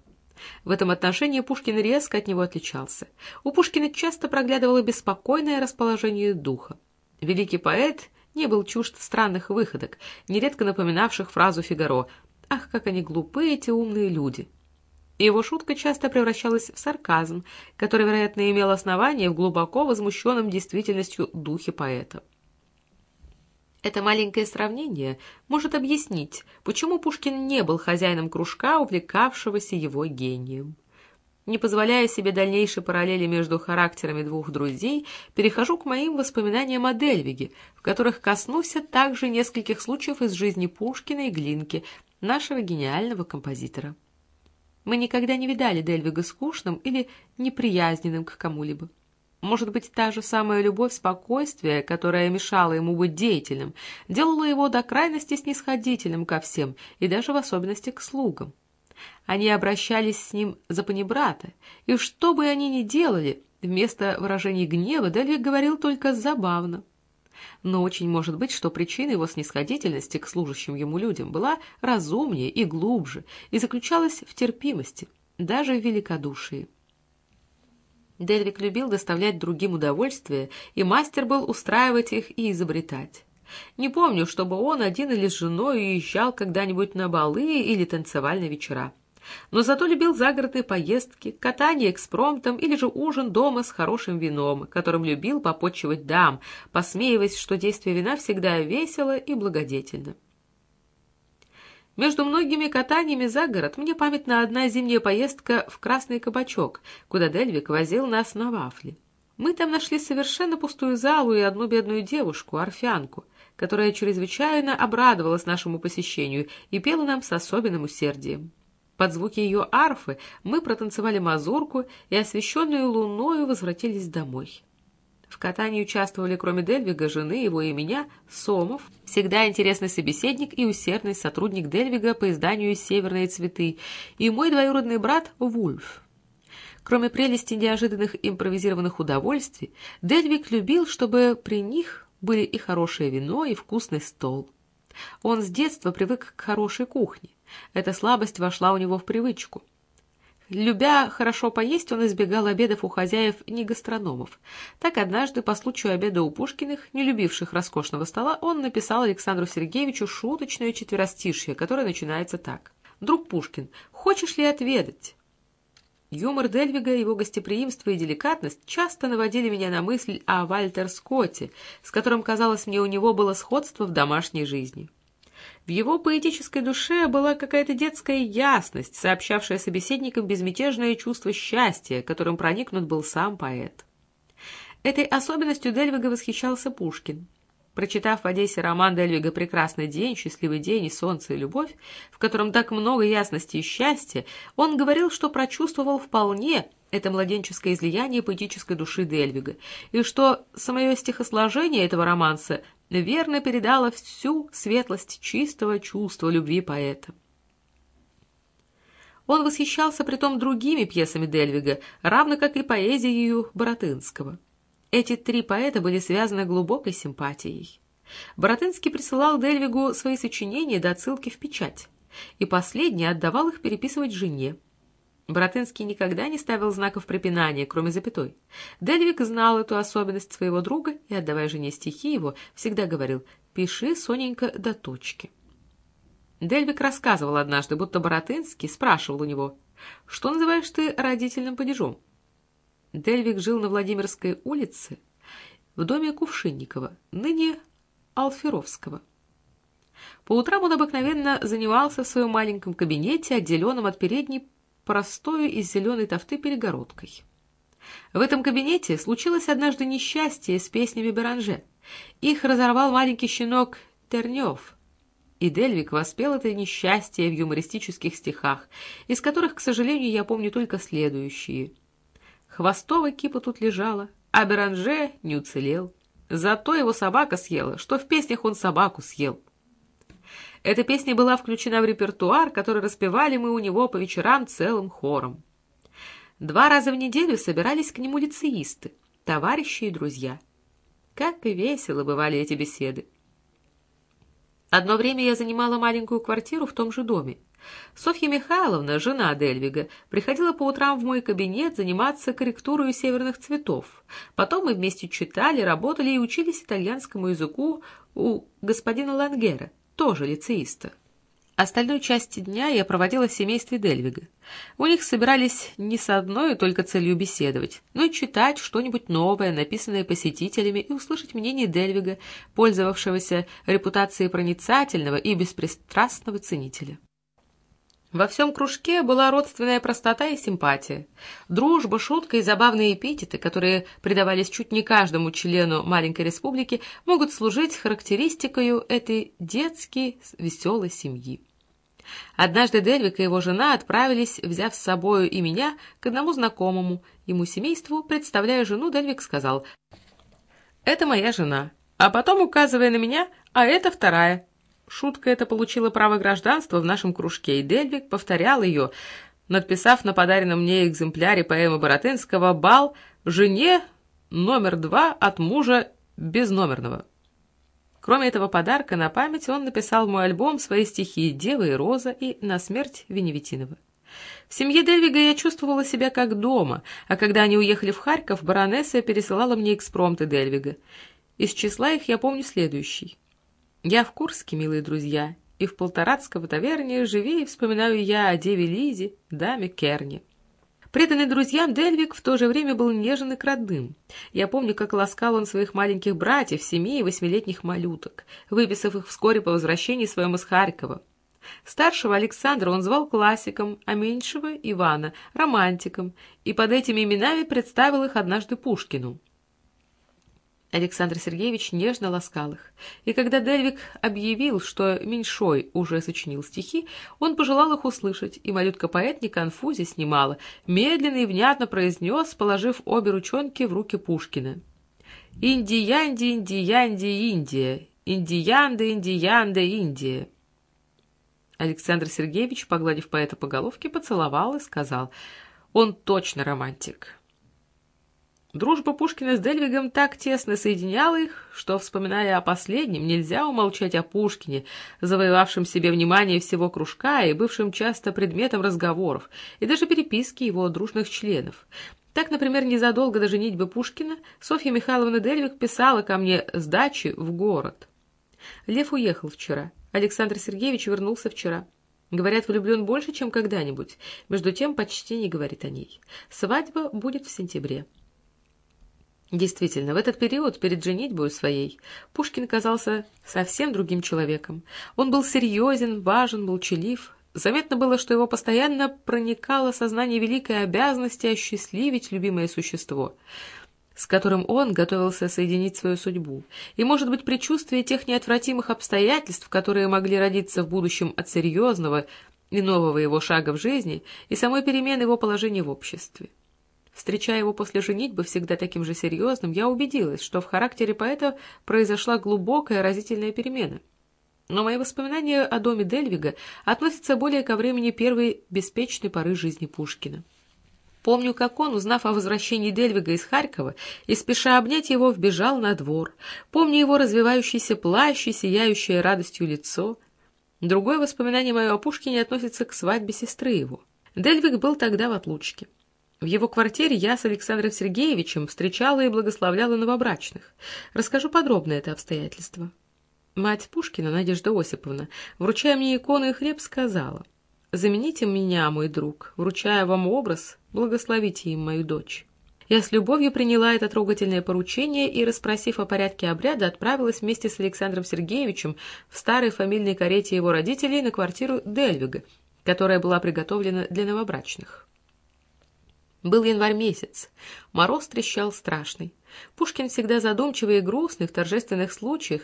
В этом отношении Пушкин резко от него отличался. У Пушкина часто проглядывало беспокойное расположение духа. Великий поэт не был чужд странных выходок, нередко напоминавших фразу Фигаро «Ах, как они глупы, эти умные люди!» его шутка часто превращалась в сарказм, который, вероятно, имел основание в глубоко возмущенном действительностью духе поэта. Это маленькое сравнение может объяснить, почему Пушкин не был хозяином кружка, увлекавшегося его гением. Не позволяя себе дальнейшей параллели между характерами двух друзей, перехожу к моим воспоминаниям о Дельвиге, в которых коснусь также нескольких случаев из жизни Пушкина и Глинки, нашего гениального композитора. Мы никогда не видали Дельвига скучным или неприязненным к кому-либо. Может быть, та же самая любовь спокойствия, которая мешала ему быть деятельным, делала его до крайности снисходительным ко всем, и даже в особенности к слугам. Они обращались с ним за панибрата, и что бы они ни делали, вместо выражений гнева Дельвиг говорил только «забавно» но очень может быть, что причина его снисходительности к служащим ему людям была разумнее и глубже и заключалась в терпимости, даже в великодушии. Дельвик любил доставлять другим удовольствие, и мастер был устраивать их и изобретать. Не помню, чтобы он один или с женой уезжал когда-нибудь на балы или танцевальные вечера но зато любил загородные поездки, катание экспромтом или же ужин дома с хорошим вином, которым любил попотчевать дам, посмеиваясь, что действие вина всегда весело и благодетельно. Между многими катаниями за город мне памятна одна зимняя поездка в Красный Кабачок, куда Дельвик возил нас на вафли. Мы там нашли совершенно пустую залу и одну бедную девушку, орфянку, которая чрезвычайно обрадовалась нашему посещению и пела нам с особенным усердием. Под звуки ее арфы мы протанцевали мазурку и, освещенную луною, возвратились домой. В катании участвовали, кроме Дельвига, жены его и меня, Сомов, всегда интересный собеседник и усердный сотрудник Дельвига по изданию «Северные цветы», и мой двоюродный брат Вульф. Кроме прелести неожиданных импровизированных удовольствий, Дельвиг любил, чтобы при них были и хорошее вино, и вкусный стол. Он с детства привык к хорошей кухне. Эта слабость вошла у него в привычку. Любя хорошо поесть, он избегал обедов у хозяев не гастрономов. Так однажды, по случаю обеда у Пушкиных, не любивших роскошного стола, он написал Александру Сергеевичу шуточное четверостишье, которое начинается так. «Друг Пушкин, хочешь ли отведать?» Юмор Дельвига, его гостеприимство и деликатность часто наводили меня на мысль о Вальтер Скотте, с которым, казалось мне, у него было сходство в домашней жизни. В его поэтической душе была какая-то детская ясность, сообщавшая собеседникам безмятежное чувство счастья, которым проникнут был сам поэт. Этой особенностью Дельвига восхищался Пушкин. Прочитав в Одессе роман Дельвига «Прекрасный день», «Счастливый день» и «Солнце и любовь», в котором так много ясности и счастья, он говорил, что прочувствовал вполне это младенческое излияние поэтической души Дельвига, и что самое стихосложение этого романса верно передало всю светлость чистого чувства любви поэта. Он восхищался притом другими пьесами Дельвига, равно как и поэзией Боротынского. Эти три поэта были связаны глубокой симпатией. Боротынский присылал Дельвигу свои сочинения до отсылки в печать, и последний отдавал их переписывать жене. Боротынский никогда не ставил знаков препинания, кроме запятой. Дельвик знал эту особенность своего друга и, отдавая жене стихи его, всегда говорил «пиши, Соненька, до точки». Дельвик рассказывал однажды, будто Боротынский спрашивал у него «Что называешь ты родительным падежом?» Дельвик жил на Владимирской улице в доме Кувшинникова, ныне Алферовского. По утрам он обыкновенно занимался в своем маленьком кабинете, отделенном от передней простою из зеленой тофты перегородкой. В этом кабинете случилось однажды несчастье с песнями Беранже. Их разорвал маленький щенок Тернев, И Дельвик воспел это несчастье в юмористических стихах, из которых, к сожалению, я помню только следующие. Хвостова кипа тут лежала, а Беранже не уцелел. Зато его собака съела, что в песнях он собаку съел. Эта песня была включена в репертуар, который распевали мы у него по вечерам целым хором. Два раза в неделю собирались к нему лицеисты, товарищи и друзья. Как и весело бывали эти беседы. Одно время я занимала маленькую квартиру в том же доме. Софья Михайловна, жена Дельвига, приходила по утрам в мой кабинет заниматься корректурой северных цветов. Потом мы вместе читали, работали и учились итальянскому языку у господина Лангера, тоже лицеиста. Остальную часть дня я проводила в семействе Дельвига. У них собирались не с одной только целью беседовать, но и читать что-нибудь новое, написанное посетителями, и услышать мнение Дельвига, пользовавшегося репутацией проницательного и беспристрастного ценителя. Во всем кружке была родственная простота и симпатия. Дружба, шутка и забавные эпитеты, которые придавались чуть не каждому члену маленькой республики, могут служить характеристикой этой детски веселой семьи. Однажды Дельвик и его жена отправились, взяв с собою и меня, к одному знакомому ему семейству. Представляя жену, Дельвик сказал, «Это моя жена», а потом, указывая на меня, «а это вторая». Шутка эта получила право гражданства в нашем кружке, и Дельвик повторял ее, надписав на подаренном мне экземпляре поэмы Боротынского «Бал жене номер два от мужа безномерного». Кроме этого подарка на память он написал мой альбом свои стихи «Дева и Роза» и «На смерть Веневитинова». В семье Дельвига я чувствовала себя как дома, а когда они уехали в Харьков, баронесса пересылала мне экспромты Дельвига. Из числа их я помню следующий. Я в Курске, милые друзья, и в Полторацкого таверне живее вспоминаю я о деве Лизе, даме Керне. Преданный друзьям Дельвик в то же время был нежен и к родным. Я помню, как ласкал он своих маленьких братьев, семи и восьмилетних малюток, выписав их вскоре по возвращении своему из Харькова. Старшего Александра он звал классиком, а меньшего — Ивана, романтиком, и под этими именами представил их однажды Пушкину. Александр Сергеевич нежно ласкал их, и когда Дельвик объявил, что Меньшой уже сочинил стихи, он пожелал их услышать, и малютка-поэт не конфузе снимала, медленно и внятно произнес, положив обе ручонки в руки Пушкина. «Инди-янди, инди-янди, Индия! Индиянда, индиянда, Индия!» Александр Сергеевич, погладив поэта по головке, поцеловал и сказал, «Он точно романтик». Дружба Пушкина с Дельвигом так тесно соединяла их, что, вспоминая о последнем, нельзя умолчать о Пушкине, завоевавшем себе внимание всего кружка и бывшим часто предметом разговоров и даже переписки его дружных членов. Так, например, незадолго до женитьбы Пушкина Софья Михайловна Дельвиг писала ко мне с дачи в город. Лев уехал вчера. Александр Сергеевич вернулся вчера. Говорят, влюблен больше, чем когда-нибудь. Между тем, почти не говорит о ней. Свадьба будет в сентябре. Действительно, в этот период, перед женитьбой своей, Пушкин казался совсем другим человеком. Он был серьезен, важен, молчалив. Заметно было, что его постоянно проникало сознание великой обязанности осчастливить любимое существо, с которым он готовился соединить свою судьбу. И, может быть, предчувствие тех неотвратимых обстоятельств, которые могли родиться в будущем от серьезного и нового его шага в жизни, и самой перемены его положения в обществе. Встречая его после женитьбы всегда таким же серьезным, я убедилась, что в характере поэта произошла глубокая разительная перемена. Но мои воспоминания о доме Дельвига относятся более ко времени первой беспечной поры жизни Пушкина. Помню, как он, узнав о возвращении Дельвига из Харькова и спеша обнять его, вбежал на двор. Помню его развивающийся плащ и сияющее радостью лицо. Другое воспоминание мое о Пушкине относится к свадьбе сестры его. Дельвиг был тогда в отлучке. В его квартире я с Александром Сергеевичем встречала и благословляла новобрачных. Расскажу подробно это обстоятельство. Мать Пушкина, Надежда Осиповна, вручая мне икону и хлеб, сказала, «Замените меня, мой друг, вручая вам образ, благословите им мою дочь». Я с любовью приняла это трогательное поручение и, расспросив о порядке обряда, отправилась вместе с Александром Сергеевичем в старой фамильной карете его родителей на квартиру Дельвига, которая была приготовлена для новобрачных. Был январь месяц. Мороз трещал страшный. Пушкин, всегда задумчивый и грустный в торжественных случаях,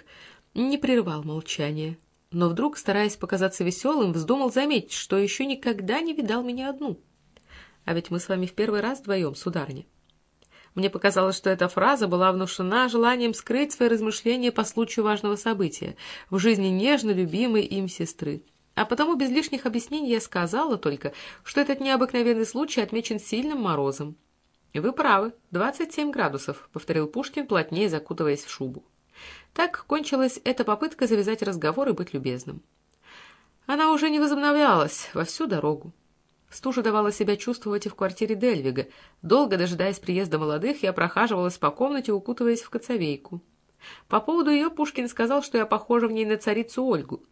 не прервал молчания. но вдруг, стараясь показаться веселым, вздумал заметить, что еще никогда не видал меня одну. А ведь мы с вами в первый раз вдвоем, сударыня. Мне показалось, что эта фраза была внушена желанием скрыть свои размышления по случаю важного события в жизни нежно любимой им сестры. А потому без лишних объяснений я сказала только, что этот необыкновенный случай отмечен сильным морозом. «Вы правы, 27 градусов», — повторил Пушкин, плотнее закутываясь в шубу. Так кончилась эта попытка завязать разговор и быть любезным. Она уже не возобновлялась во всю дорогу. Стужа давала себя чувствовать и в квартире Дельвига. Долго дожидаясь приезда молодых, я прохаживалась по комнате, укутываясь в коцовейку. По поводу ее Пушкин сказал, что я похожа в ней на царицу Ольгу.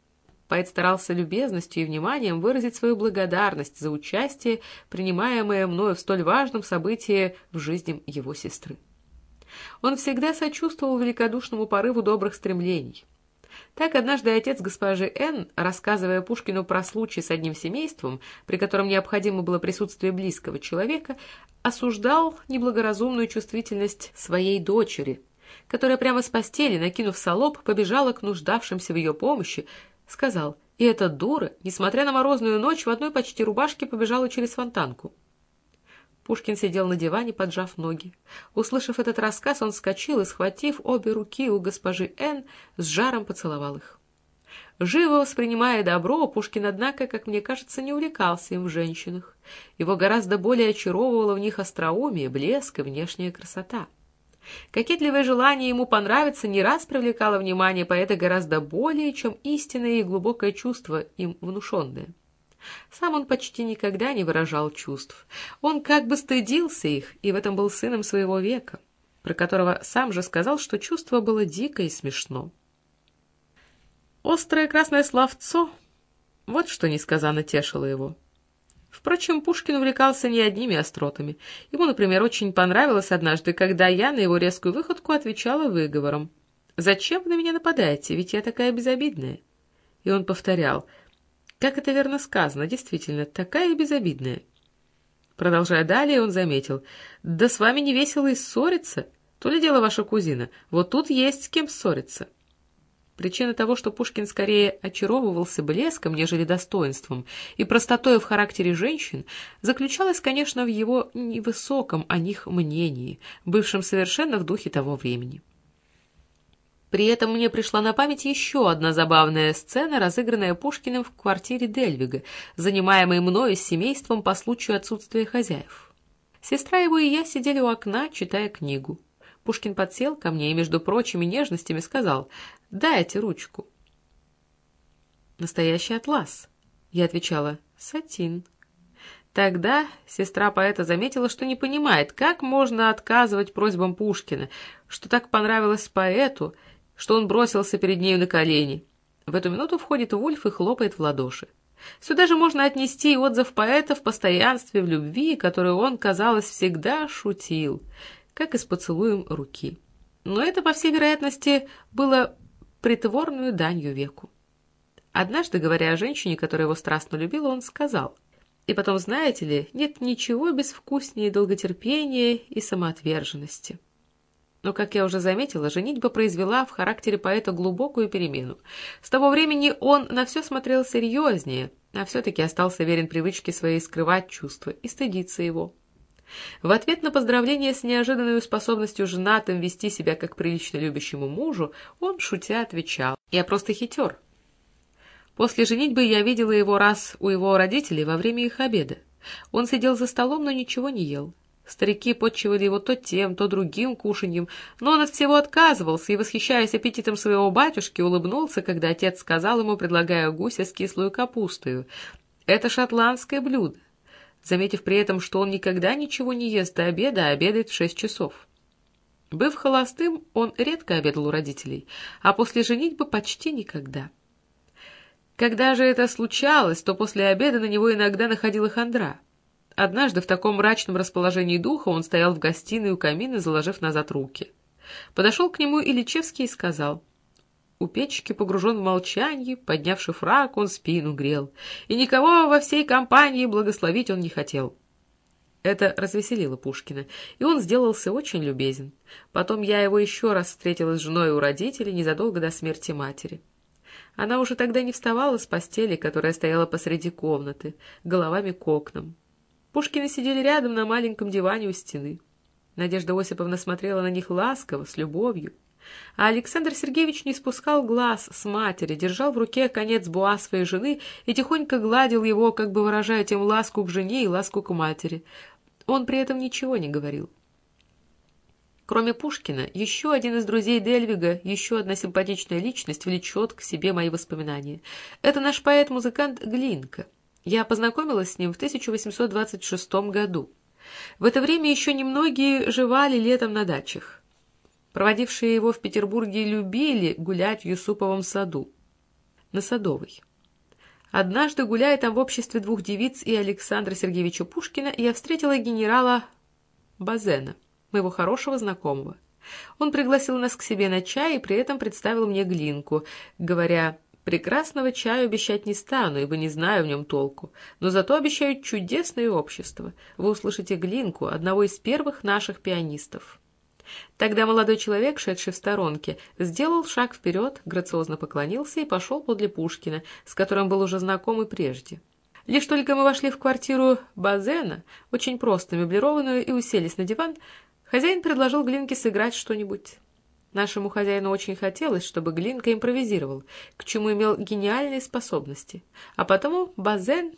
Поэт старался любезностью и вниманием выразить свою благодарность за участие, принимаемое мною в столь важном событии в жизни его сестры. Он всегда сочувствовал великодушному порыву добрых стремлений. Так однажды отец госпожи Н., рассказывая Пушкину про случай с одним семейством, при котором необходимо было присутствие близкого человека, осуждал неблагоразумную чувствительность своей дочери, которая прямо с постели, накинув солоб, побежала к нуждавшимся в ее помощи, сказал, и эта дура, несмотря на морозную ночь, в одной почти рубашке побежала через фонтанку. Пушкин сидел на диване, поджав ноги. Услышав этот рассказ, он вскочил и, схватив обе руки у госпожи Н, с жаром поцеловал их. Живо воспринимая добро, Пушкин, однако, как мне кажется, не увлекался им в женщинах. Его гораздо более очаровывало в них остроумие, блеск и внешняя красота. Кокетливое желание ему понравиться не раз привлекало внимание поэта гораздо более, чем истинное и глубокое чувство, им внушенное. Сам он почти никогда не выражал чувств. Он как бы стыдился их, и в этом был сыном своего века, про которого сам же сказал, что чувство было дико и смешно. Острое красное словцо — вот что несказанно тешило его. Впрочем, Пушкин увлекался не одними остротами. Ему, например, очень понравилось однажды, когда я на его резкую выходку отвечала выговором. «Зачем вы на меня нападаете? Ведь я такая безобидная». И он повторял — как это верно сказано, действительно, такая безобидная. Продолжая далее, он заметил. «Да с вами не весело и ссориться. То ли дело ваша кузина. Вот тут есть с кем ссориться». Причина того, что Пушкин скорее очаровывался блеском, нежели достоинством, и простотой в характере женщин, заключалась, конечно, в его невысоком о них мнении, бывшем совершенно в духе того времени. При этом мне пришла на память еще одна забавная сцена, разыгранная Пушкиным в квартире Дельвига, занимаемой мною с семейством по случаю отсутствия хозяев. Сестра его и я сидели у окна, читая книгу. Пушкин подсел ко мне и, между прочими нежностями, сказал «Дайте ручку». «Настоящий атлас». Я отвечала «Сатин». Тогда сестра поэта заметила, что не понимает, как можно отказывать просьбам Пушкина, что так понравилось поэту, что он бросился перед нею на колени. В эту минуту входит Вульф и хлопает в ладоши. Сюда же можно отнести и отзыв поэта в постоянстве в любви, которую он, казалось, всегда шутил, как и с поцелуем руки. Но это, по всей вероятности, было притворную данью веку. Однажды, говоря о женщине, которая его страстно любила, он сказал, «И потом, знаете ли, нет ничего безвкуснее долготерпения и самоотверженности». Но, как я уже заметила, женитьба произвела в характере поэта глубокую перемену. С того времени он на все смотрел серьезнее, а все-таки остался верен привычке своей скрывать чувства и стыдиться его. В ответ на поздравление с неожиданной способностью женатым вести себя как прилично любящему мужу, он, шутя, отвечал «Я просто хитер». После женитьбы я видела его раз у его родителей во время их обеда. Он сидел за столом, но ничего не ел. Старики подчивали его то тем, то другим кушаньем, но он от всего отказывался и, восхищаясь аппетитом своего батюшки, улыбнулся, когда отец сказал ему, предлагая гуся с кислую капустою. «Это шотландское блюдо», заметив при этом, что он никогда ничего не ест до обеда, а обедает в шесть часов. Быв холостым, он редко обедал у родителей, а после женитьбы почти никогда. Когда же это случалось, то после обеда на него иногда находила хандра — Однажды в таком мрачном расположении духа он стоял в гостиной у камина, заложив назад руки. Подошел к нему Ильичевский и сказал. У печки, погружен в молчанье, поднявший фраг, он спину грел, и никого во всей компании благословить он не хотел. Это развеселило Пушкина, и он сделался очень любезен. Потом я его еще раз встретила с женой у родителей незадолго до смерти матери. Она уже тогда не вставала с постели, которая стояла посреди комнаты, головами к окнам. Пушкины сидели рядом на маленьком диване у стены. Надежда Осиповна смотрела на них ласково, с любовью. А Александр Сергеевич не спускал глаз с матери, держал в руке конец буа своей жены и тихонько гладил его, как бы выражая тем ласку к жене и ласку к матери. Он при этом ничего не говорил. Кроме Пушкина, еще один из друзей Дельвига, еще одна симпатичная личность влечет к себе мои воспоминания. Это наш поэт-музыкант Глинка. Я познакомилась с ним в 1826 году. В это время еще немногие жевали летом на дачах. Проводившие его в Петербурге любили гулять в Юсуповом саду, на Садовой. Однажды, гуляя там в обществе двух девиц и Александра Сергеевича Пушкина, я встретила генерала Базена — моего хорошего знакомого. Он пригласил нас к себе на чай и при этом представил мне глинку, говоря, «Прекрасного чаю обещать не стану, ибо не знаю в нем толку, но зато обещаю чудесное общество. Вы услышите глинку, одного из первых наших пианистов». Тогда молодой человек, шедший в сторонке, сделал шаг вперед, грациозно поклонился и пошел подле Пушкина, с которым был уже знаком и прежде. Лишь только мы вошли в квартиру Базена, очень просто меблированную, и уселись на диван, Хозяин предложил Глинке сыграть что-нибудь. Нашему хозяину очень хотелось, чтобы Глинка импровизировал, к чему имел гениальные способности. А потому Базен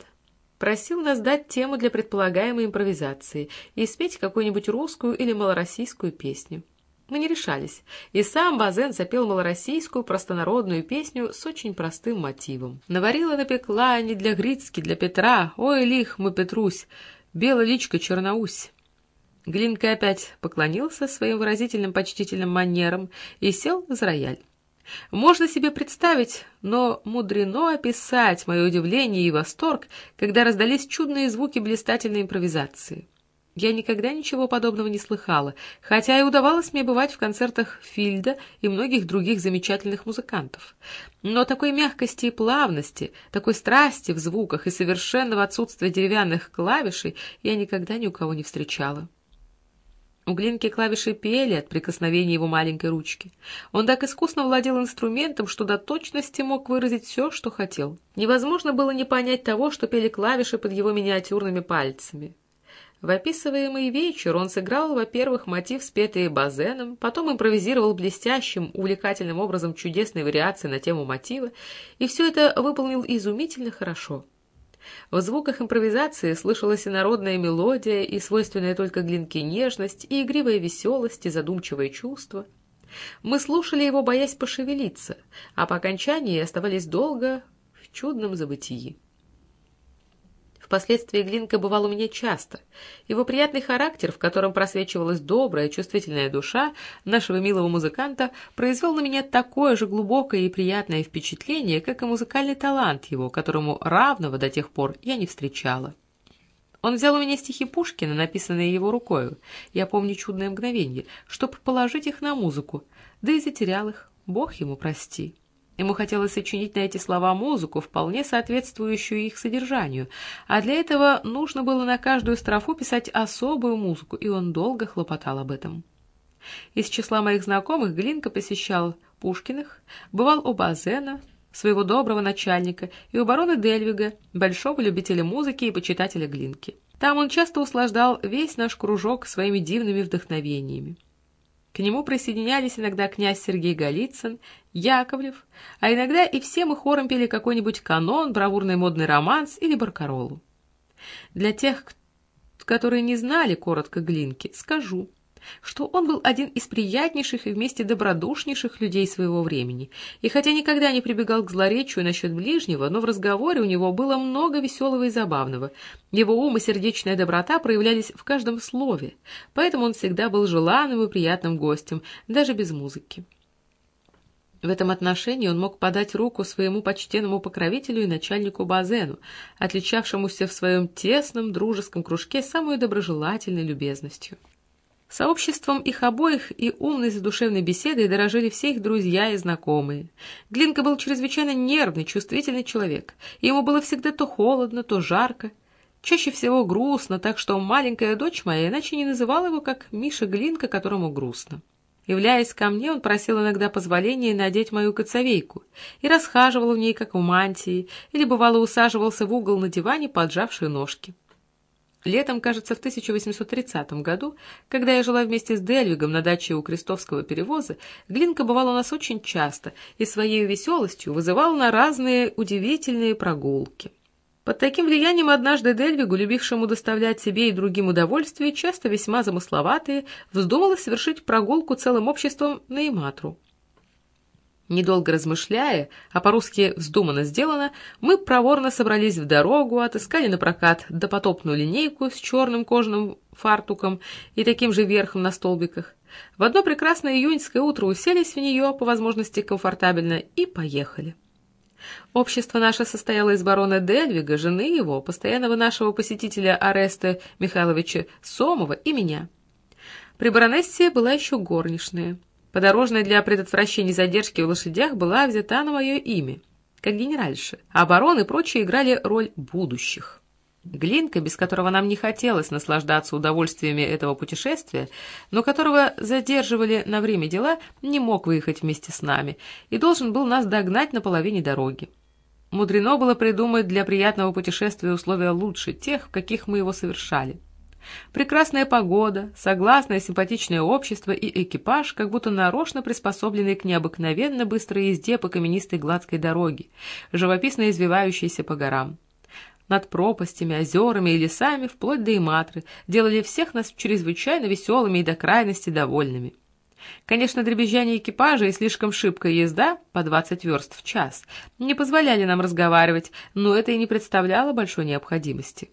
просил нас дать тему для предполагаемой импровизации и спеть какую-нибудь русскую или малороссийскую песню. Мы не решались, и сам Базен запел малороссийскую простонародную песню с очень простым мотивом. «Наварила напекла не для Грицки, для Петра, ой, лих мы, Петрусь, белая личка черноусь». Глинка опять поклонился своим выразительным почтительным манерам и сел за рояль. Можно себе представить, но мудрено описать мое удивление и восторг, когда раздались чудные звуки блистательной импровизации. Я никогда ничего подобного не слыхала, хотя и удавалось мне бывать в концертах Фильда и многих других замечательных музыкантов. Но такой мягкости и плавности, такой страсти в звуках и совершенного отсутствия деревянных клавишей я никогда ни у кого не встречала. У Глинки клавиши пели от прикосновения его маленькой ручки. Он так искусно владел инструментом, что до точности мог выразить все, что хотел. Невозможно было не понять того, что пели клавиши под его миниатюрными пальцами. В описываемый вечер он сыграл, во-первых, мотив, спетый Базеном, потом импровизировал блестящим, увлекательным образом чудесные вариации на тему мотива, и все это выполнил изумительно хорошо. В звуках импровизации слышалась и народная мелодия, и свойственная только глинке нежность, и игривая веселость, и задумчивое чувство. Мы слушали его, боясь пошевелиться, а по окончании оставались долго в чудном забытии. Впоследствии Глинка бывал у меня часто. Его приятный характер, в котором просвечивалась добрая, чувствительная душа нашего милого музыканта, произвел на меня такое же глубокое и приятное впечатление, как и музыкальный талант его, которому равного до тех пор я не встречала. Он взял у меня стихи Пушкина, написанные его рукою, я помню чудное мгновенье, чтобы положить их на музыку, да и затерял их, Бог ему прости. Ему хотелось сочинить на эти слова музыку, вполне соответствующую их содержанию, а для этого нужно было на каждую строфу писать особую музыку, и он долго хлопотал об этом. Из числа моих знакомых Глинка посещал Пушкиных, бывал у Базена, своего доброго начальника, и у барона Дельвига, большого любителя музыки и почитателя Глинки. Там он часто услаждал весь наш кружок своими дивными вдохновениями. К нему присоединялись иногда князь Сергей Голицын, Яковлев, а иногда и все мы хором пели какой-нибудь канон, бравурный модный романс или баркаролу. Для тех, которые не знали коротко Глинки, скажу, что он был один из приятнейших и вместе добродушнейших людей своего времени, и хотя никогда не прибегал к злоречию насчет ближнего, но в разговоре у него было много веселого и забавного. Его ум и сердечная доброта проявлялись в каждом слове, поэтому он всегда был желанным и приятным гостем, даже без музыки. В этом отношении он мог подать руку своему почтенному покровителю и начальнику Базену, отличавшемуся в своем тесном дружеском кружке самой доброжелательной любезностью. Сообществом их обоих и умной задушевной беседой дорожили все их друзья и знакомые. Глинка был чрезвычайно нервный, чувствительный человек. Ему было всегда то холодно, то жарко. Чаще всего грустно, так что маленькая дочь моя иначе не называла его, как Миша Глинка, которому грустно. Являясь ко мне, он просил иногда позволения надеть мою коцовейку и расхаживал в ней, как в мантии, или, бывало, усаживался в угол на диване, поджавшие ножки. Летом, кажется, в 1830 году, когда я жила вместе с Дельвигом на даче у Крестовского перевоза, Глинка бывал у нас очень часто и своей веселостью вызывал на разные удивительные прогулки. Под таким влиянием однажды Дельвигу, любившему доставлять себе и другим удовольствие, часто весьма замысловатые, вздумала совершить прогулку целым обществом на Иматру. Недолго размышляя, а по-русски вздумано сделано, мы проворно собрались в дорогу, отыскали на прокат допотопную линейку с черным кожаным фартуком и таким же верхом на столбиках. В одно прекрасное июньское утро уселись в нее, по возможности комфортабельно, и поехали. Общество наше состояло из барона Дельвига, жены его, постоянного нашего посетителя Ареста Михайловича Сомова и меня. При баронессе была еще горничная. Подорожная для предотвращения задержки в лошадях была взята на мое имя, как генеральша, а барон и прочие играли роль будущих. Глинка, без которого нам не хотелось наслаждаться удовольствиями этого путешествия, но которого задерживали на время дела, не мог выехать вместе с нами и должен был нас догнать на половине дороги. Мудрено было придумать для приятного путешествия условия лучше тех, в каких мы его совершали. Прекрасная погода, согласное симпатичное общество и экипаж, как будто нарочно приспособленные к необыкновенно быстрой езде по каменистой гладкой дороге, живописно извивающейся по горам над пропастями, озерами и лесами, вплоть до Иматры, делали всех нас чрезвычайно веселыми и до крайности довольными. Конечно, дребезжание экипажа и слишком шибкая езда по 20 верст в час не позволяли нам разговаривать, но это и не представляло большой необходимости.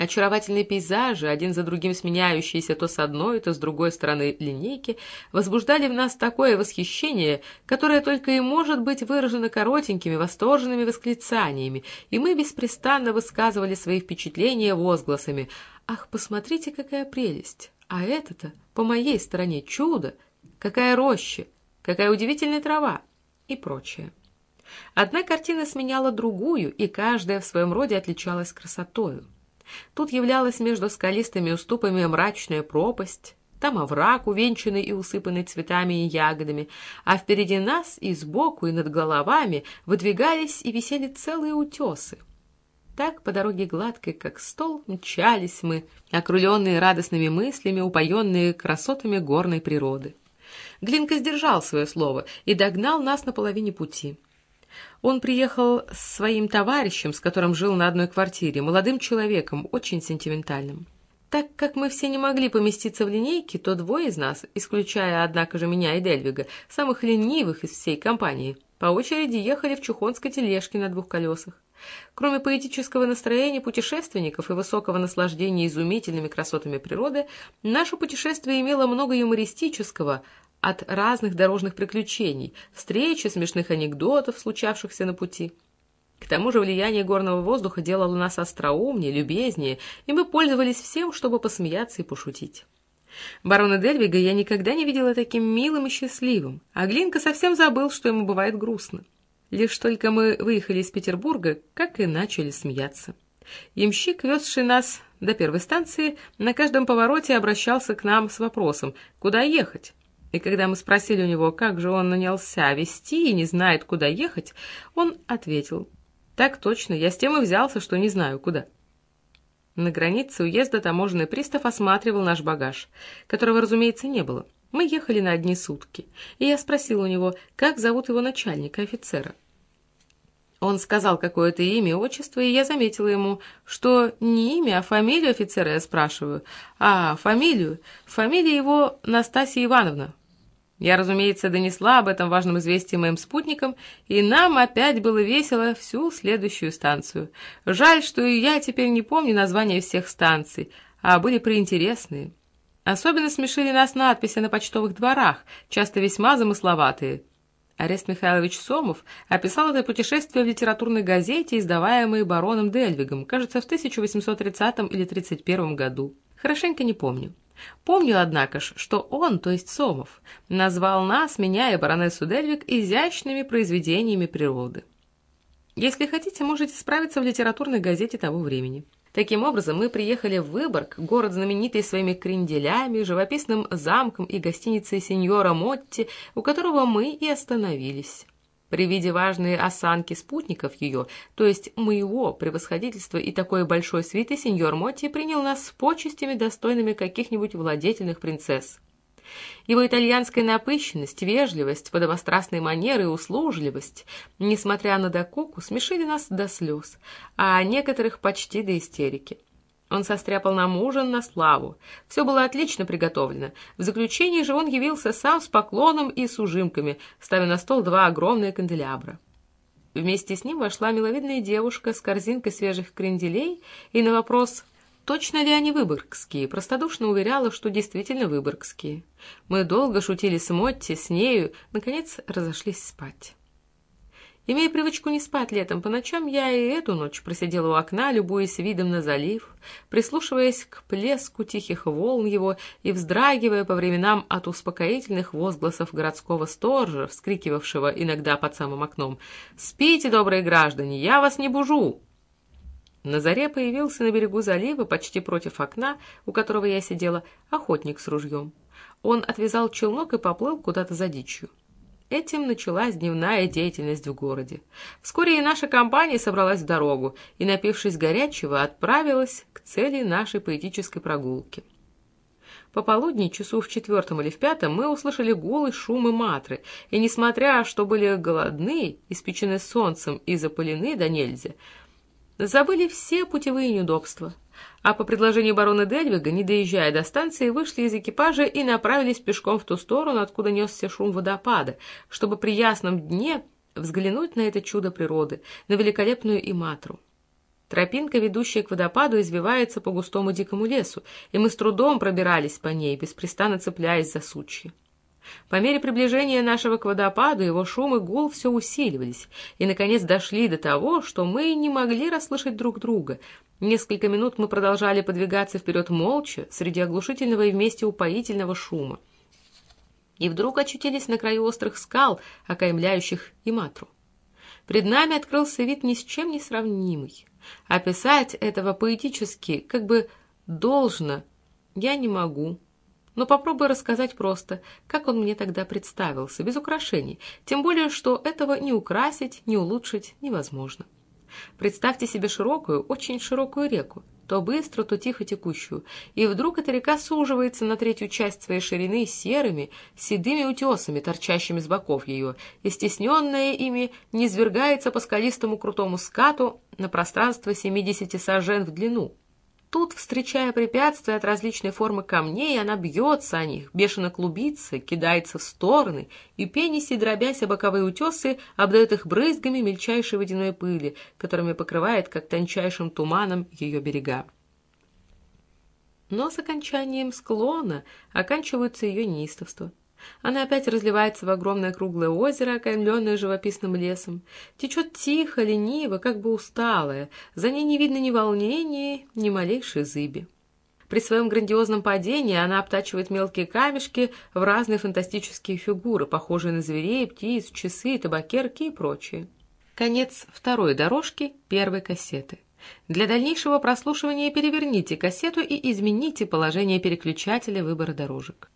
Очаровательные пейзажи, один за другим сменяющиеся то с одной, то с другой стороны линейки, возбуждали в нас такое восхищение, которое только и может быть выражено коротенькими, восторженными восклицаниями, и мы беспрестанно высказывали свои впечатления возгласами «Ах, посмотрите, какая прелесть! А это-то по моей стороне чудо! Какая роща! Какая удивительная трава!» и прочее. Одна картина сменяла другую, и каждая в своем роде отличалась красотою. Тут являлась между скалистыми уступами мрачная пропасть, там овраг, увенчанный и усыпанный цветами и ягодами, а впереди нас и сбоку, и над головами выдвигались и висели целые утесы. Так по дороге гладкой, как стол, мчались мы, окруленные радостными мыслями, упоенные красотами горной природы. Глинка сдержал свое слово и догнал нас на половине пути. Он приехал с своим товарищем, с которым жил на одной квартире, молодым человеком, очень сентиментальным. Так как мы все не могли поместиться в линейке, то двое из нас, исключая, однако же, меня и Дельвига, самых ленивых из всей компании, по очереди ехали в чухонской тележке на двух колесах. Кроме поэтического настроения путешественников и высокого наслаждения изумительными красотами природы, наше путешествие имело много юмористического, от разных дорожных приключений, встречи, смешных анекдотов, случавшихся на пути. К тому же влияние горного воздуха делало нас остроумнее, любезнее, и мы пользовались всем, чтобы посмеяться и пошутить. Барона Дельвига я никогда не видела таким милым и счастливым, а Глинка совсем забыл, что ему бывает грустно. Лишь только мы выехали из Петербурга, как и начали смеяться. Ямщик, везший нас до первой станции, на каждом повороте обращался к нам с вопросом «Куда ехать?». И когда мы спросили у него, как же он нанялся вести и не знает, куда ехать, он ответил, «Так точно, я с тем и взялся, что не знаю, куда». На границе уезда таможенный пристав осматривал наш багаж, которого, разумеется, не было. Мы ехали на одни сутки, и я спросил у него, как зовут его начальника, офицера. Он сказал какое-то имя, отчество, и я заметила ему, что не имя, а фамилию офицера я спрашиваю. А, фамилию? Фамилия его Настасья Ивановна. Я, разумеется, донесла об этом важном известии моим спутникам, и нам опять было весело всю следующую станцию. Жаль, что и я теперь не помню названия всех станций, а были преинтересные. Особенно смешили нас надписи на почтовых дворах, часто весьма замысловатые. Арест Михайлович Сомов описал это путешествие в литературной газете, издаваемой бароном Дельвигом, кажется, в 1830 или 1831 году. Хорошенько не помню. Помню, однако ж, что он, то есть Сомов, назвал нас, меня и баронессу Дельвик, изящными произведениями природы. Если хотите, можете справиться в литературной газете того времени. Таким образом, мы приехали в Выборг, город знаменитый своими кренделями, живописным замком и гостиницей сеньора Мотти, у которого мы и остановились. При виде важной осанки спутников ее, то есть моего превосходительства и такой большой свиты, сеньор Мотти принял нас с почестями, достойными каких-нибудь владетельных принцесс. Его итальянская напыщенность, вежливость, подобострастные манеры и услужливость, несмотря на докуку, смешили нас до слез, а некоторых почти до истерики. Он состряпал нам ужин на славу. Все было отлично приготовлено. В заключении же он явился сам с поклоном и с ужимками, ставя на стол два огромные канделябра. Вместе с ним вошла миловидная девушка с корзинкой свежих кренделей и на вопрос точно ли они выборгские, простодушно уверяла, что действительно выборгские. Мы долго шутили с Мотти, с нею, наконец разошлись спать. Имея привычку не спать летом по ночам, я и эту ночь просидела у окна, любуясь видом на залив, прислушиваясь к плеску тихих волн его и вздрагивая по временам от успокоительных возгласов городского сторожа, вскрикивавшего иногда под самым окном «Спите, добрые граждане, я вас не бужу!» На заре появился на берегу залива, почти против окна, у которого я сидела, охотник с ружьем. Он отвязал челнок и поплыл куда-то за дичью. Этим началась дневная деятельность в городе. Вскоре и наша компания собралась в дорогу и, напившись горячего, отправилась к цели нашей поэтической прогулки. По полудни, часу в четвертом или в пятом, мы услышали гул и шумы матры, и, несмотря, что были голодны, испечены солнцем и запылены до нельзя, забыли все путевые неудобства — а по предложению барона Дельвига, не доезжая до станции, вышли из экипажа и направились пешком в ту сторону, откуда несся шум водопада, чтобы при ясном дне взглянуть на это чудо природы, на великолепную Иматру. Тропинка, ведущая к водопаду, извивается по густому дикому лесу, и мы с трудом пробирались по ней, беспрестанно цепляясь за сучья. По мере приближения нашего к водопаду его шум и гул все усиливались, и, наконец, дошли до того, что мы не могли расслышать друг друга, Несколько минут мы продолжали подвигаться вперед молча, среди оглушительного и вместе упоительного шума. И вдруг очутились на краю острых скал, окаймляющих Иматру. Пред нами открылся вид ни с чем не сравнимый. Описать этого поэтически, как бы должно, я не могу. Но попробую рассказать просто, как он мне тогда представился, без украшений, тем более, что этого не украсить, не улучшить невозможно. Представьте себе широкую, очень широкую реку, то быстро, то тихо текущую, и вдруг эта река суживается на третью часть своей ширины серыми, седыми утесами, торчащими с боков ее, и стесненная ими низвергается по скалистому крутому скату на пространство 70 сажен в длину. Тут, встречая препятствия от различной формы камней, она бьется о них, бешено клубится, кидается в стороны, и пенись и дробясь о боковые утесы, обдает их брызгами мельчайшей водяной пыли, которыми покрывает, как тончайшим туманом, ее берега. Но с окончанием склона оканчиваются ее неистовства. Она опять разливается в огромное круглое озеро, окаймленное живописным лесом. Течет тихо, лениво, как бы усталая. За ней не видно ни волнения, ни малейшей зыби. При своем грандиозном падении она обтачивает мелкие камешки в разные фантастические фигуры, похожие на зверей, птиц, часы, табакерки и прочее. Конец второй дорожки первой кассеты. Для дальнейшего прослушивания переверните кассету и измените положение переключателя выбора дорожек.